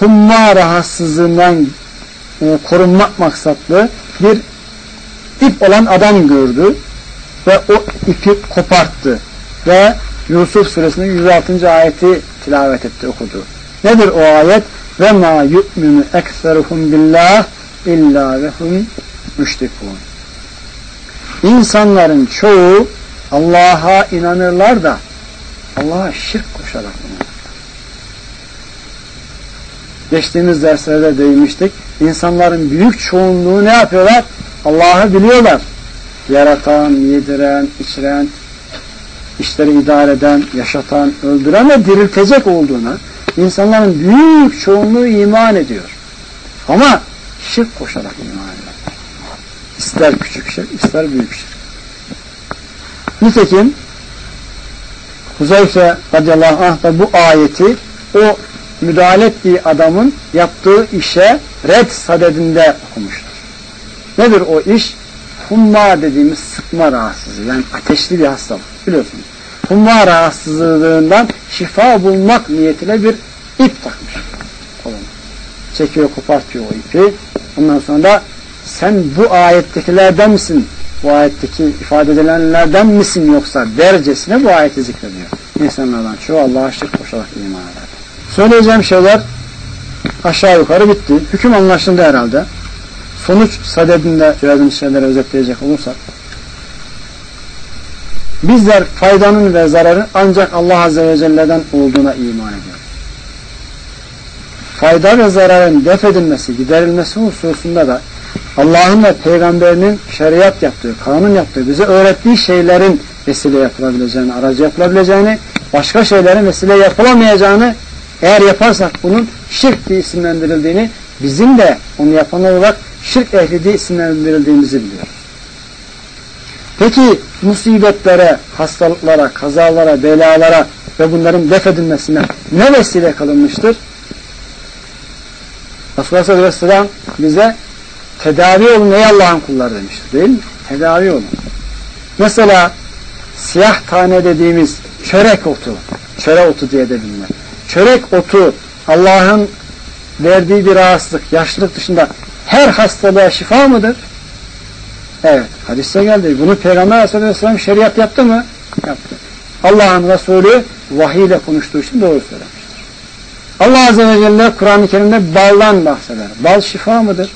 humma rahatsızlığından e, korunmak maksatlı bir ip olan adam gördü ve o ipi koparttı ve Yusuf suresinin 106. ayeti tilavet etti, okudu. Nedir o ayet? Ve ma yu'minu ekseruhum billah illa ve hum. İnsanların çoğu Allah'a inanırlar da Allah'a şirk koşarak inanırlar. Geçtiğimiz derslerde değinmiştik. İnsanların büyük çoğunluğu ne yapıyorlar? Allah'ı biliyorlar yaratan, yediren, içiren, işleri idare eden, yaşatan, öldüren ve diriltecek olduğuna insanların büyük çoğunluğu iman ediyor. Ama şirk koşarak iman. İster küçük şirk, ister büyük şirk. Nitekim Huzeyfe radıyallahu anh da bu ayeti o müdahale ettiği adamın yaptığı işe red sadedinde okumuştur. Nedir o iş? humma dediğimiz sıkma rahatsızlığı yani ateşli bir hastalık biliyorsunuz. Humma rahatsızlığından şifa bulmak niyetine bir ip takmış koluna. Çekiyor kopartıyor o ipi. Ondan sonra sen bu ayettekilerden misin? Bu ayetteki ifade edilenlerden misin yoksa dercesine bu ayeti zikrediyor. İnsanlardan çoğu Allah'a şirk koşarak iman eder. Söyleyeceğim şeyler aşağı yukarı bitti. Hüküm anlaşıldı herhalde sonuç sadedinde söylediğimiz şeyleri özetleyecek olursak bizler faydanın ve zararın ancak Allah Azze ve Celle'den olduğuna iman ediyoruz. Fayda ve zararın def edilmesi, giderilmesi hususunda da Allah'ın ve peygamberinin şeriat yaptığı, kanun yaptığı, bize öğrettiği şeylerin vesile yapılabileceğini, aracı yapılabileceğini, başka şeylerin vesile yapılamayacağını eğer yaparsak bunun şirk diye isimlendirildiğini, bizim de onu yapan olarak şirk ehli diye isimlendirildiğimizi biliyoruz. Peki musibetlere, hastalıklara, kazalara, belalara ve bunların def edilmesine ne vesile kılınmıştır? Resulullah sallallahu bize tedavi olun ey Allah'ın kulları demiştir değil mi? Tedavi olun. Mesela siyah tane dediğimiz çörek otu, çöre otu diye de bilinir. Çörek otu Allah'ın verdiği bir rahatsızlık, yaşlılık dışında her hastalığa şifa mıdır? Evet, hadiste geldi. Bunu Peygamber Aleyhisselam şeriat yaptı mı? Yaptı. Allah'ın Resulü vahiy ile konuştuğu için doğru söylemiştir. Allah Azze ve Celle Kur'an-ı Kerim'de baldan bahseder. Bal şifa mıdır?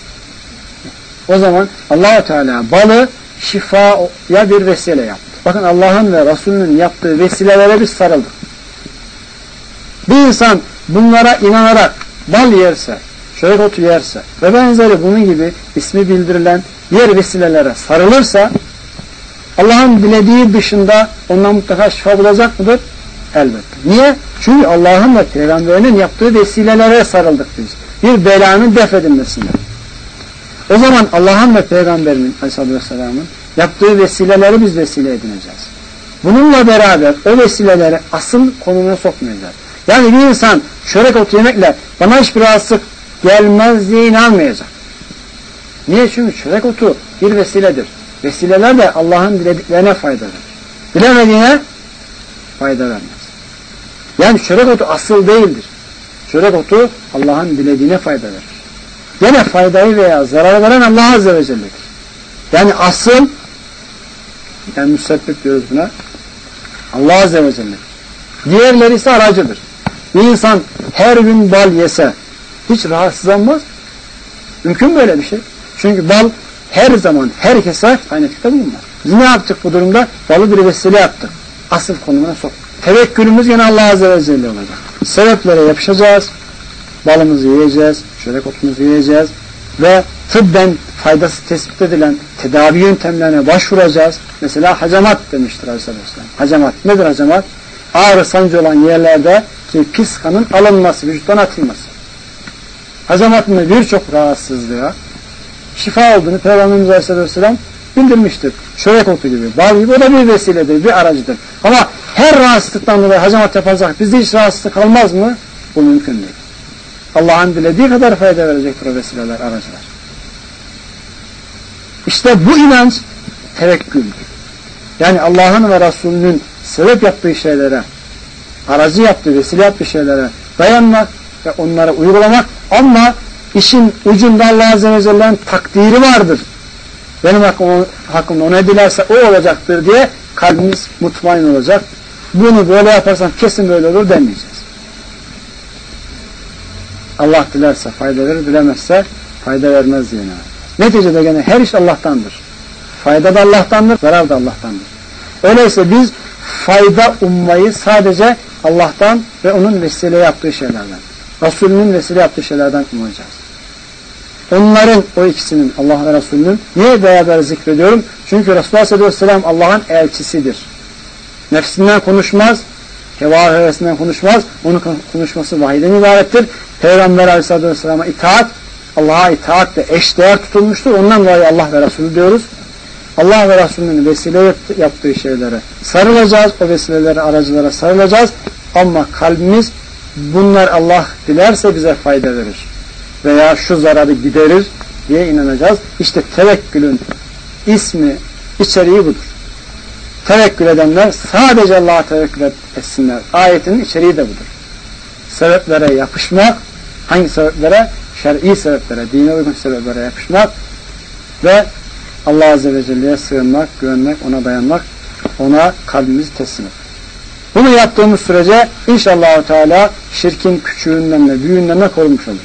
O zaman allah Teala balı şifaya bir vesile yaptı. Bakın Allah'ın ve Resulünün yaptığı vesilelere biz sarıldık. Bir insan bunlara inanarak bal yerse, çörek otu yerse ve benzeri bunun gibi ismi bildirilen yer vesilelere sarılırsa Allah'ın dilediği dışında ondan mutlaka şifa bulacak mıdır? Elbette. Niye? Çünkü Allah'ın ve Peygamberinin yaptığı vesilelere sarıldık biz. Bir belanın def edilmesine. O zaman Allah'ın ve Peygamberinin Aleyhisselatü Vesselam'ın yaptığı vesileleri biz vesile edineceğiz. Bununla beraber o vesileleri asıl konumuna sokmayacağız. Yani bir insan çörek otu yemekle bana hiçbir rahatsızlık gelmez diye inanmayacak. Niye? Çünkü çörek otu bir vesiledir. Vesileler de Allah'ın dilediklerine fayda verir. Dilemediğine fayda vermez. Yani çörek otu asıl değildir. Çörek otu Allah'ın dilediğine fayda verir. Yine faydayı veya zarar veren Allah Azze ve Celle'dir. Yani asıl yani müsebbip diyoruz buna Allah Azze ve Celle. Diğerleri ise aracıdır. Bir insan her gün bal yese hiç rahatsızlanmaz. Mümkün böyle bir şey. Çünkü bal her zaman herkese etkide bulunmaz. Biz ne yaptık bu durumda? Balı bir vesile yaptık. Asıl konumuna sok. Tevekkülümüz yine Allah Azze ve Celle olacak. Sebeplere yapışacağız. Balımızı yiyeceğiz. Çörek otumuzu yiyeceğiz. Ve tıbben faydası tespit edilen tedavi yöntemlerine başvuracağız. Mesela hacamat demiştir Aleyhisselam. Hacamat. Nedir hacamat? Ağrı sancı olan yerlerde ki pis kanın alınması, vücuttan atılması. Hacamatın birçok rahatsızlığa şifa olduğunu Peygamberimiz Aleyhisselam bildirmiştir. Çörek otu gibi, bal gibi o da bir vesiledir, bir aracıdır. Ama her rahatsızlıktan dolayı hacamat yapacak, bizde hiç rahatsızlık kalmaz mı? Bu mümkün değil. Allah'ın dilediği kadar fayda verecektir o vesileler, aracılar. İşte bu inanç tevekküldür. Yani Allah'ın ve Resulünün sebep yaptığı şeylere, aracı yaptığı, vesile yaptığı şeylere dayanmak ve onları uygulamak ama işin ucunda Allah Azze takdiri vardır. Benim hakkım, hakkımda o ne dilerse o olacaktır diye kalbimiz mutmain olacak. Bunu böyle yaparsan kesin böyle olur demeyeceğiz. Allah dilerse fayda verir, dilemezse fayda vermez diye. Neticede gene her iş Allah'tandır. Fayda da Allah'tandır, zarar da Allah'tandır. Öyleyse biz fayda ummayı sadece Allah'tan ve onun vesile yaptığı şeylerden, Resulünün vesile yaptığı şeylerden umacağız. Onların, o ikisinin, Allah ve Resulünün niye beraber zikrediyorum? Çünkü Resulullah sallallahu aleyhi ve sellem Allah'ın elçisidir. Nefsinden konuşmaz, heva hevesinden konuşmaz. Onun konuşması vahiden ibarettir. Peygamber aleyhissalatü vesselam'a itaat, Allah'a itaatle eşdeğer tutulmuştur. Ondan dolayı Allah ve Resulü diyoruz. Allah ve Resulünün vesile yaptığı şeylere sarılacağız. O vesilelere, aracılara sarılacağız. Ama kalbimiz bunlar Allah dilerse bize fayda verir. Veya şu zararı giderir diye inanacağız. İşte tevekkülün ismi, içeriği budur. Tevekkül edenler sadece Allah'a tevekkül etsinler. Ayetin içeriği de budur. Sebeplere yapışmak, hangi sebeplere? Şer'i sebeplere, dine uygun sebeplere yapışmak ve Allah Azze ve Celle'ye sığınmak, güvenmek, ona dayanmak, ona kalbimizi teslim etmek. Bunu yaptığımız sürece inşallah Teala şirkin küçüğünden ve büyüğünden de korunmuş oluruz.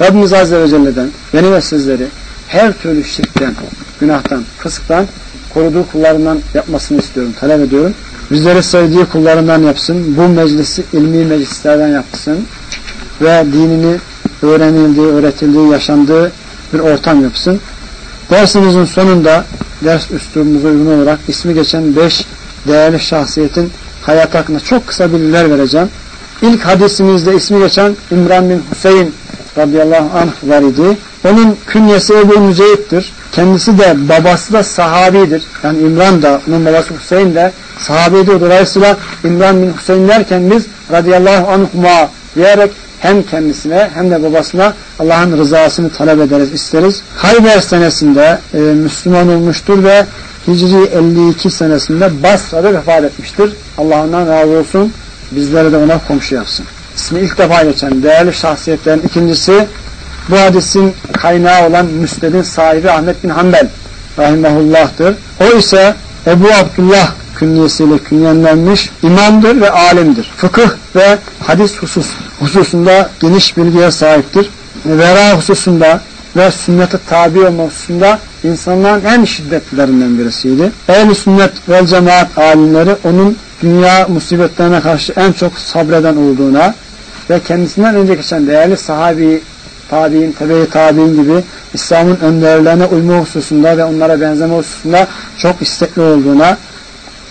Rabbimiz Azze ve Celle'den beni ve sizleri her türlü şirkten, günahtan, fısktan koruduğu kullarından yapmasını istiyorum, talep ediyorum. Bizleri sevdiği kullarından yapsın, bu meclisi ilmi meclislerden yapsın ve dinini öğrenildiği, öğretildiği, yaşandığı bir ortam yapsın. Dersimizin sonunda ders üslubumuza uygun olarak ismi geçen beş değerli şahsiyetin hayat hakkında çok kısa bilgiler vereceğim. İlk hadisimizde ismi geçen İmran bin Hüseyin radıyallahu anh var idi. Onun künyesi Ebu Müzeyit'tir. Kendisi de babası da sahabidir. Yani İmran da, onun babası Hüseyin de sahabeydi. Dolayısıyla İmran bin Hüseyin derken biz radıyallahu anhuma diyerek hem kendisine hem de babasına Allah'ın rızasını talep ederiz, isteriz. Hayber senesinde e, Müslüman olmuştur ve Hicri 52 senesinde Basra'da vefat etmiştir. Allah'ından razı olsun. Bizleri de ona komşu yapsın. İsmi ilk defa geçen değerli şahsiyetlerin ikincisi bu hadisin kaynağı olan Müsned'in sahibi Ahmet bin Hanbel rahimehullah'tır. O ise Ebu Abdullah künyesiyle künyenlenmiş imamdır ve alimdir. Fıkıh ve hadis husus, hususunda geniş bilgiye sahiptir. Vera hususunda ve sünnete tabi olma hususunda insanların en şiddetlilerinden birisiydi. Ehl-i sünnet ve cemaat alimleri onun dünya musibetlerine karşı en çok sabreden olduğuna ve kendisinden önce geçen değerli sahabi, tabi'in, tebe-i tabi'in gibi İslam'ın önderlerine uyma hususunda ve onlara benzeme hususunda çok istekli olduğuna,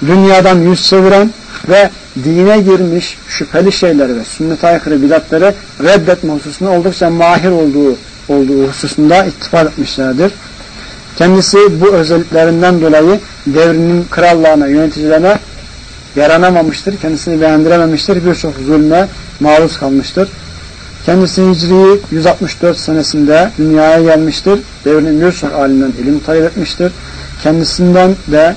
dünyadan yüz çeviren ve dine girmiş şüpheli şeyleri ve sünnet aykırı bidatları reddetme hususunda oldukça mahir olduğu olduğu hususunda ittifak etmişlerdir. Kendisi bu özelliklerinden dolayı devrinin krallarına, yöneticilerine yaranamamıştır. Kendisini beğendirememiştir. Birçok zulme maruz kalmıştır. Kendisi Hicri 164 senesinde dünyaya gelmiştir. Devrinin birçok alimden ilim tayin etmiştir. Kendisinden de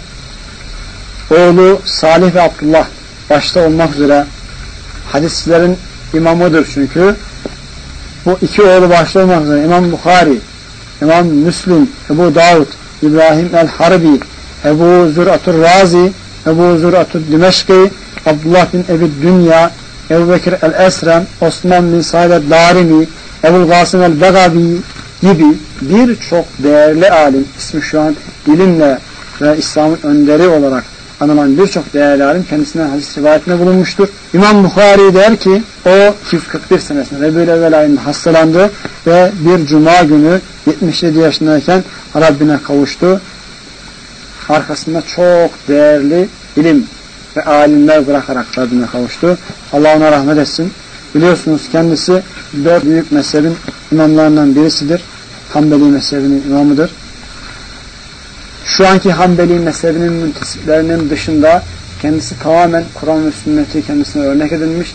oğlu Salih ve Abdullah başta olmak üzere hadislerin imamıdır çünkü. Bu iki oğlu başta olmak üzere İmam Bukhari, İmam Müslim, Ebu Davud, İbrahim el-Harbi, Ebu Zür'atur Razi, Ebu Zür'atur Dimeşki, Abdullah bin Ebi Dünya, Ebu Bekir el-Esrem, Osman bin Said el-Darimi, Ebu Gasım el-Begavi gibi birçok değerli alim, ismi şu an ilimle ve İslam'ın önderi olarak anılan birçok değerli alim kendisinden hadis rivayetinde bulunmuştur. İmam Bukhari der ki o 241 senesinde Rebül Evvel ayında hastalandı ve bir cuma günü 77 yaşındayken Rabbine kavuştu. Arkasında çok değerli ilim ve alimler bırakarak Rabbine kavuştu. Allah ona rahmet etsin. Biliyorsunuz kendisi dört büyük mezhebin imamlarından birisidir. Hanbeli mezhebinin imamıdır şu anki Hanbeli mezhebinin müntesiplerinin dışında kendisi tamamen Kur'an ve sünneti kendisine örnek edilmiş,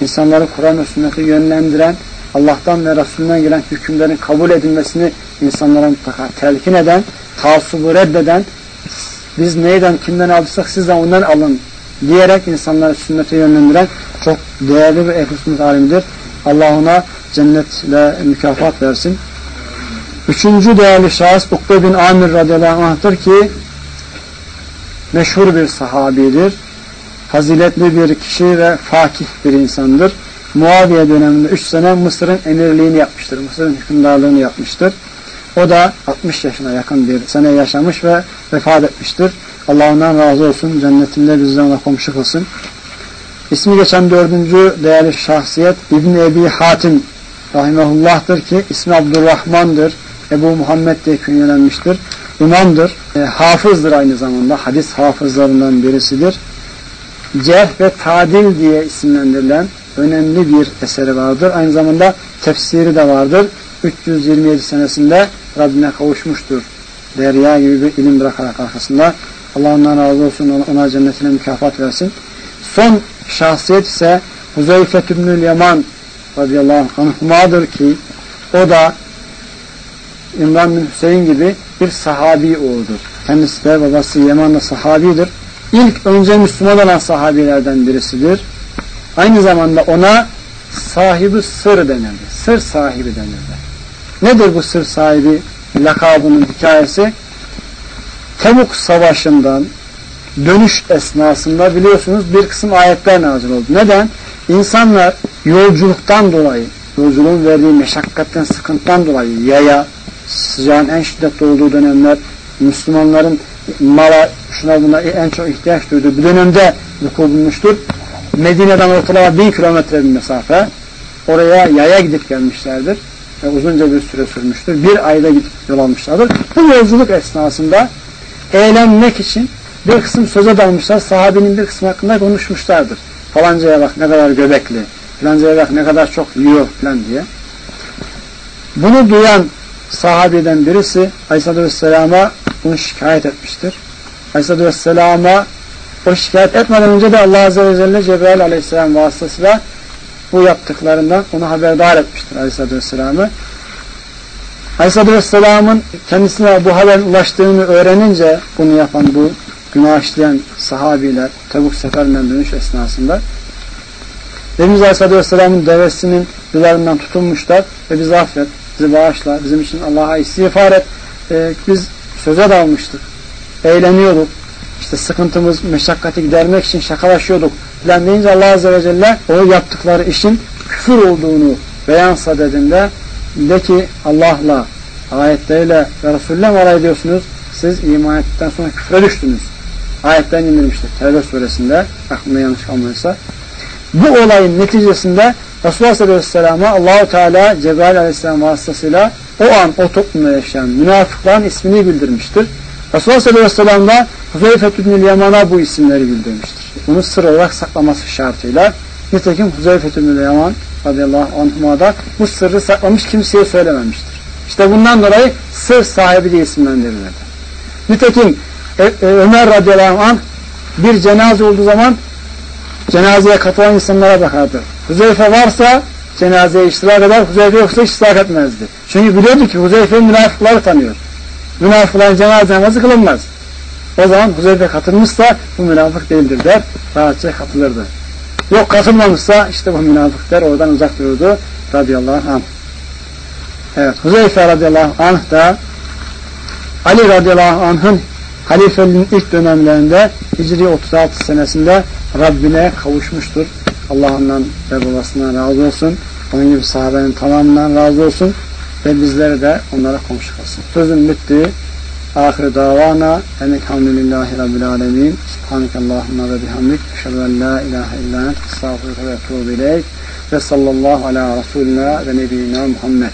insanları Kur'an ve sünneti yönlendiren, Allah'tan ve Resulünden gelen hükümlerin kabul edilmesini insanlara mutlaka telkin eden, taassubu reddeden, biz neyden, kimden aldıysak siz de ondan alın diyerek insanları sünnete yönlendiren çok değerli bir ehl-i sünnet alimidir. Allah ona cennetle mükafat versin. Üçüncü değerli şahıs Ukbe bin Amir radıyallahu anh'tır ki meşhur bir sahabidir. Faziletli bir kişi ve fakih bir insandır. Muaviye döneminde 3 sene Mısır'ın emirliğini yapmıştır. Mısır'ın hükümdarlığını yapmıştır. O da 60 yaşına yakın bir sene yaşamış ve vefat etmiştir. Allah ondan razı olsun. Cennetinde bizden ona komşu kılsın. İsmi geçen dördüncü değerli şahsiyet İbn Ebi Hatim rahimehullah'tır ki ismi Abdurrahman'dır. Ebu Muhammed diye künyelenmiştir. İmamdır, e, hafızdır aynı zamanda, hadis hafızlarından birisidir. Cerh ve Tadil diye isimlendirilen önemli bir eseri vardır. Aynı zamanda tefsiri de vardır. 327 senesinde Rabbine kavuşmuştur. Derya gibi bir ilim bırakarak arkasında. Allah ondan razı olsun, ona cennetine mükafat versin. Son şahsiyet ise Huzeyfe Tübnül Yaman radıyallahu anhuma'dır ki o da İmran bin Hüseyin gibi bir sahabi oğludur. Kendisi de babası Yaman'da sahabidir. İlk önce Müslüman olan sahabilerden birisidir. Aynı zamanda ona sahibi sır denirdi. Sır sahibi denirdi. Nedir bu sır sahibi lakabının hikayesi? Tebuk Savaşı'ndan dönüş esnasında biliyorsunuz bir kısım ayetler nazil oldu. Neden? İnsanlar yolculuktan dolayı, yolculuğun verdiği meşakkatten, sıkıntıdan dolayı yaya, sıcağın en şiddetli olduğu dönemler Müslümanların mala şuna buna en çok ihtiyaç duyduğu bir dönemde vuku bulmuştur. Medine'den ortalama bin kilometre bir mesafe oraya yaya gidip gelmişlerdir. Ve uzunca bir süre sürmüştür. Bir ayda gidip yol almışlardır. Bu yolculuk esnasında eğlenmek için bir kısım söze dalmışlar. Sahabinin bir kısmı hakkında konuşmuşlardır. Falancaya bak ne kadar göbekli, falancaya bak ne kadar çok yiyor falan diye. Bunu duyan sahabeden birisi Aleyhisselatü Vesselam'a bunu şikayet etmiştir. Aleyhisselatü Vesselam'a o şikayet etmeden önce de Allah Azze ve Celle Cebrail Aleyhisselam vasıtasıyla bu yaptıklarından onu haberdar etmiştir Aleyhisselatü Vesselam'ı. Aleyhisselatü Vesselam'ın kendisine bu haberin ulaştığını öğrenince bunu yapan bu günah işleyen sahabiler Tebuk seferinden dönüş esnasında Efendimiz Aleyhisselatü Vesselam'ın devesinin yularından tutunmuşlar ve bizi affet, bizi bağışla, bizim için Allah'a istiğfar et. Ee, biz söze dalmıştık, eğleniyorduk, işte sıkıntımız, meşakkati gidermek için şakalaşıyorduk filan deyince Allah Azze ve Celle o yaptıkları işin küfür olduğunu beyan sadedinde de ki Allah'la, ayetleriyle ve Resulü'yle mi alay ediyorsunuz? Siz iman ettikten sonra küfre düştünüz. Ayetten indirmiştir. Tevbe suresinde aklımda yanlış kalmıyorsa. Bu olayın neticesinde Resulullah Aleyhisselam'a Allahu Teala Cebrail Aleyhisselam vasıtasıyla o an o toplumda yaşayan münafıkların ismini bildirmiştir. Resulullah Aleyhisselam da Huzeyfe Tübnül Yaman'a bu isimleri bildirmiştir. Bunu sır olarak saklaması şartıyla. Nitekim Huzeyfe Tübnül Yaman radıyallahu anhuma da bu sırrı saklamış kimseye söylememiştir. İşte bundan dolayı sır sahibi diye isimlendirilirdi. Nitekim Ömer radıyallahu anh bir cenaze olduğu zaman cenazeye katılan insanlara bakardı. Huzeyfe varsa cenazeye iştirak eder, Huzeyfe yoksa iştirak etmezdi. Çünkü biliyordu ki Huzeyfe münafıkları tanıyor. Münafıkların cenaze namazı kılınmaz. O zaman Huzeyfe katılmışsa bu münafık değildir der, rahatça katılırdı. Yok katılmamışsa işte bu münafık der, oradan uzak dururdu radıyallahu anh. Evet, Huzeyfe radıyallahu anh da Ali radıyallahu anh'ın halifeliğin ilk dönemlerinde Hicri 36 senesinde Rabbine kavuşmuştur. Allah ondan ve babasından razı olsun. Onun gibi sahabenin tamamından razı olsun. Ve bizleri de onlara komşu kılsın. Sözün bitti. Ahir davana enelhamdülillahi rabbil alemin. Subhanakallahumma ve bihamdik. Eşhedü en la ilahe illa ent. Estağfurullah ve etûbü ileyk. Ve sallallahu ala Resulina ve nebiyina Muhammed.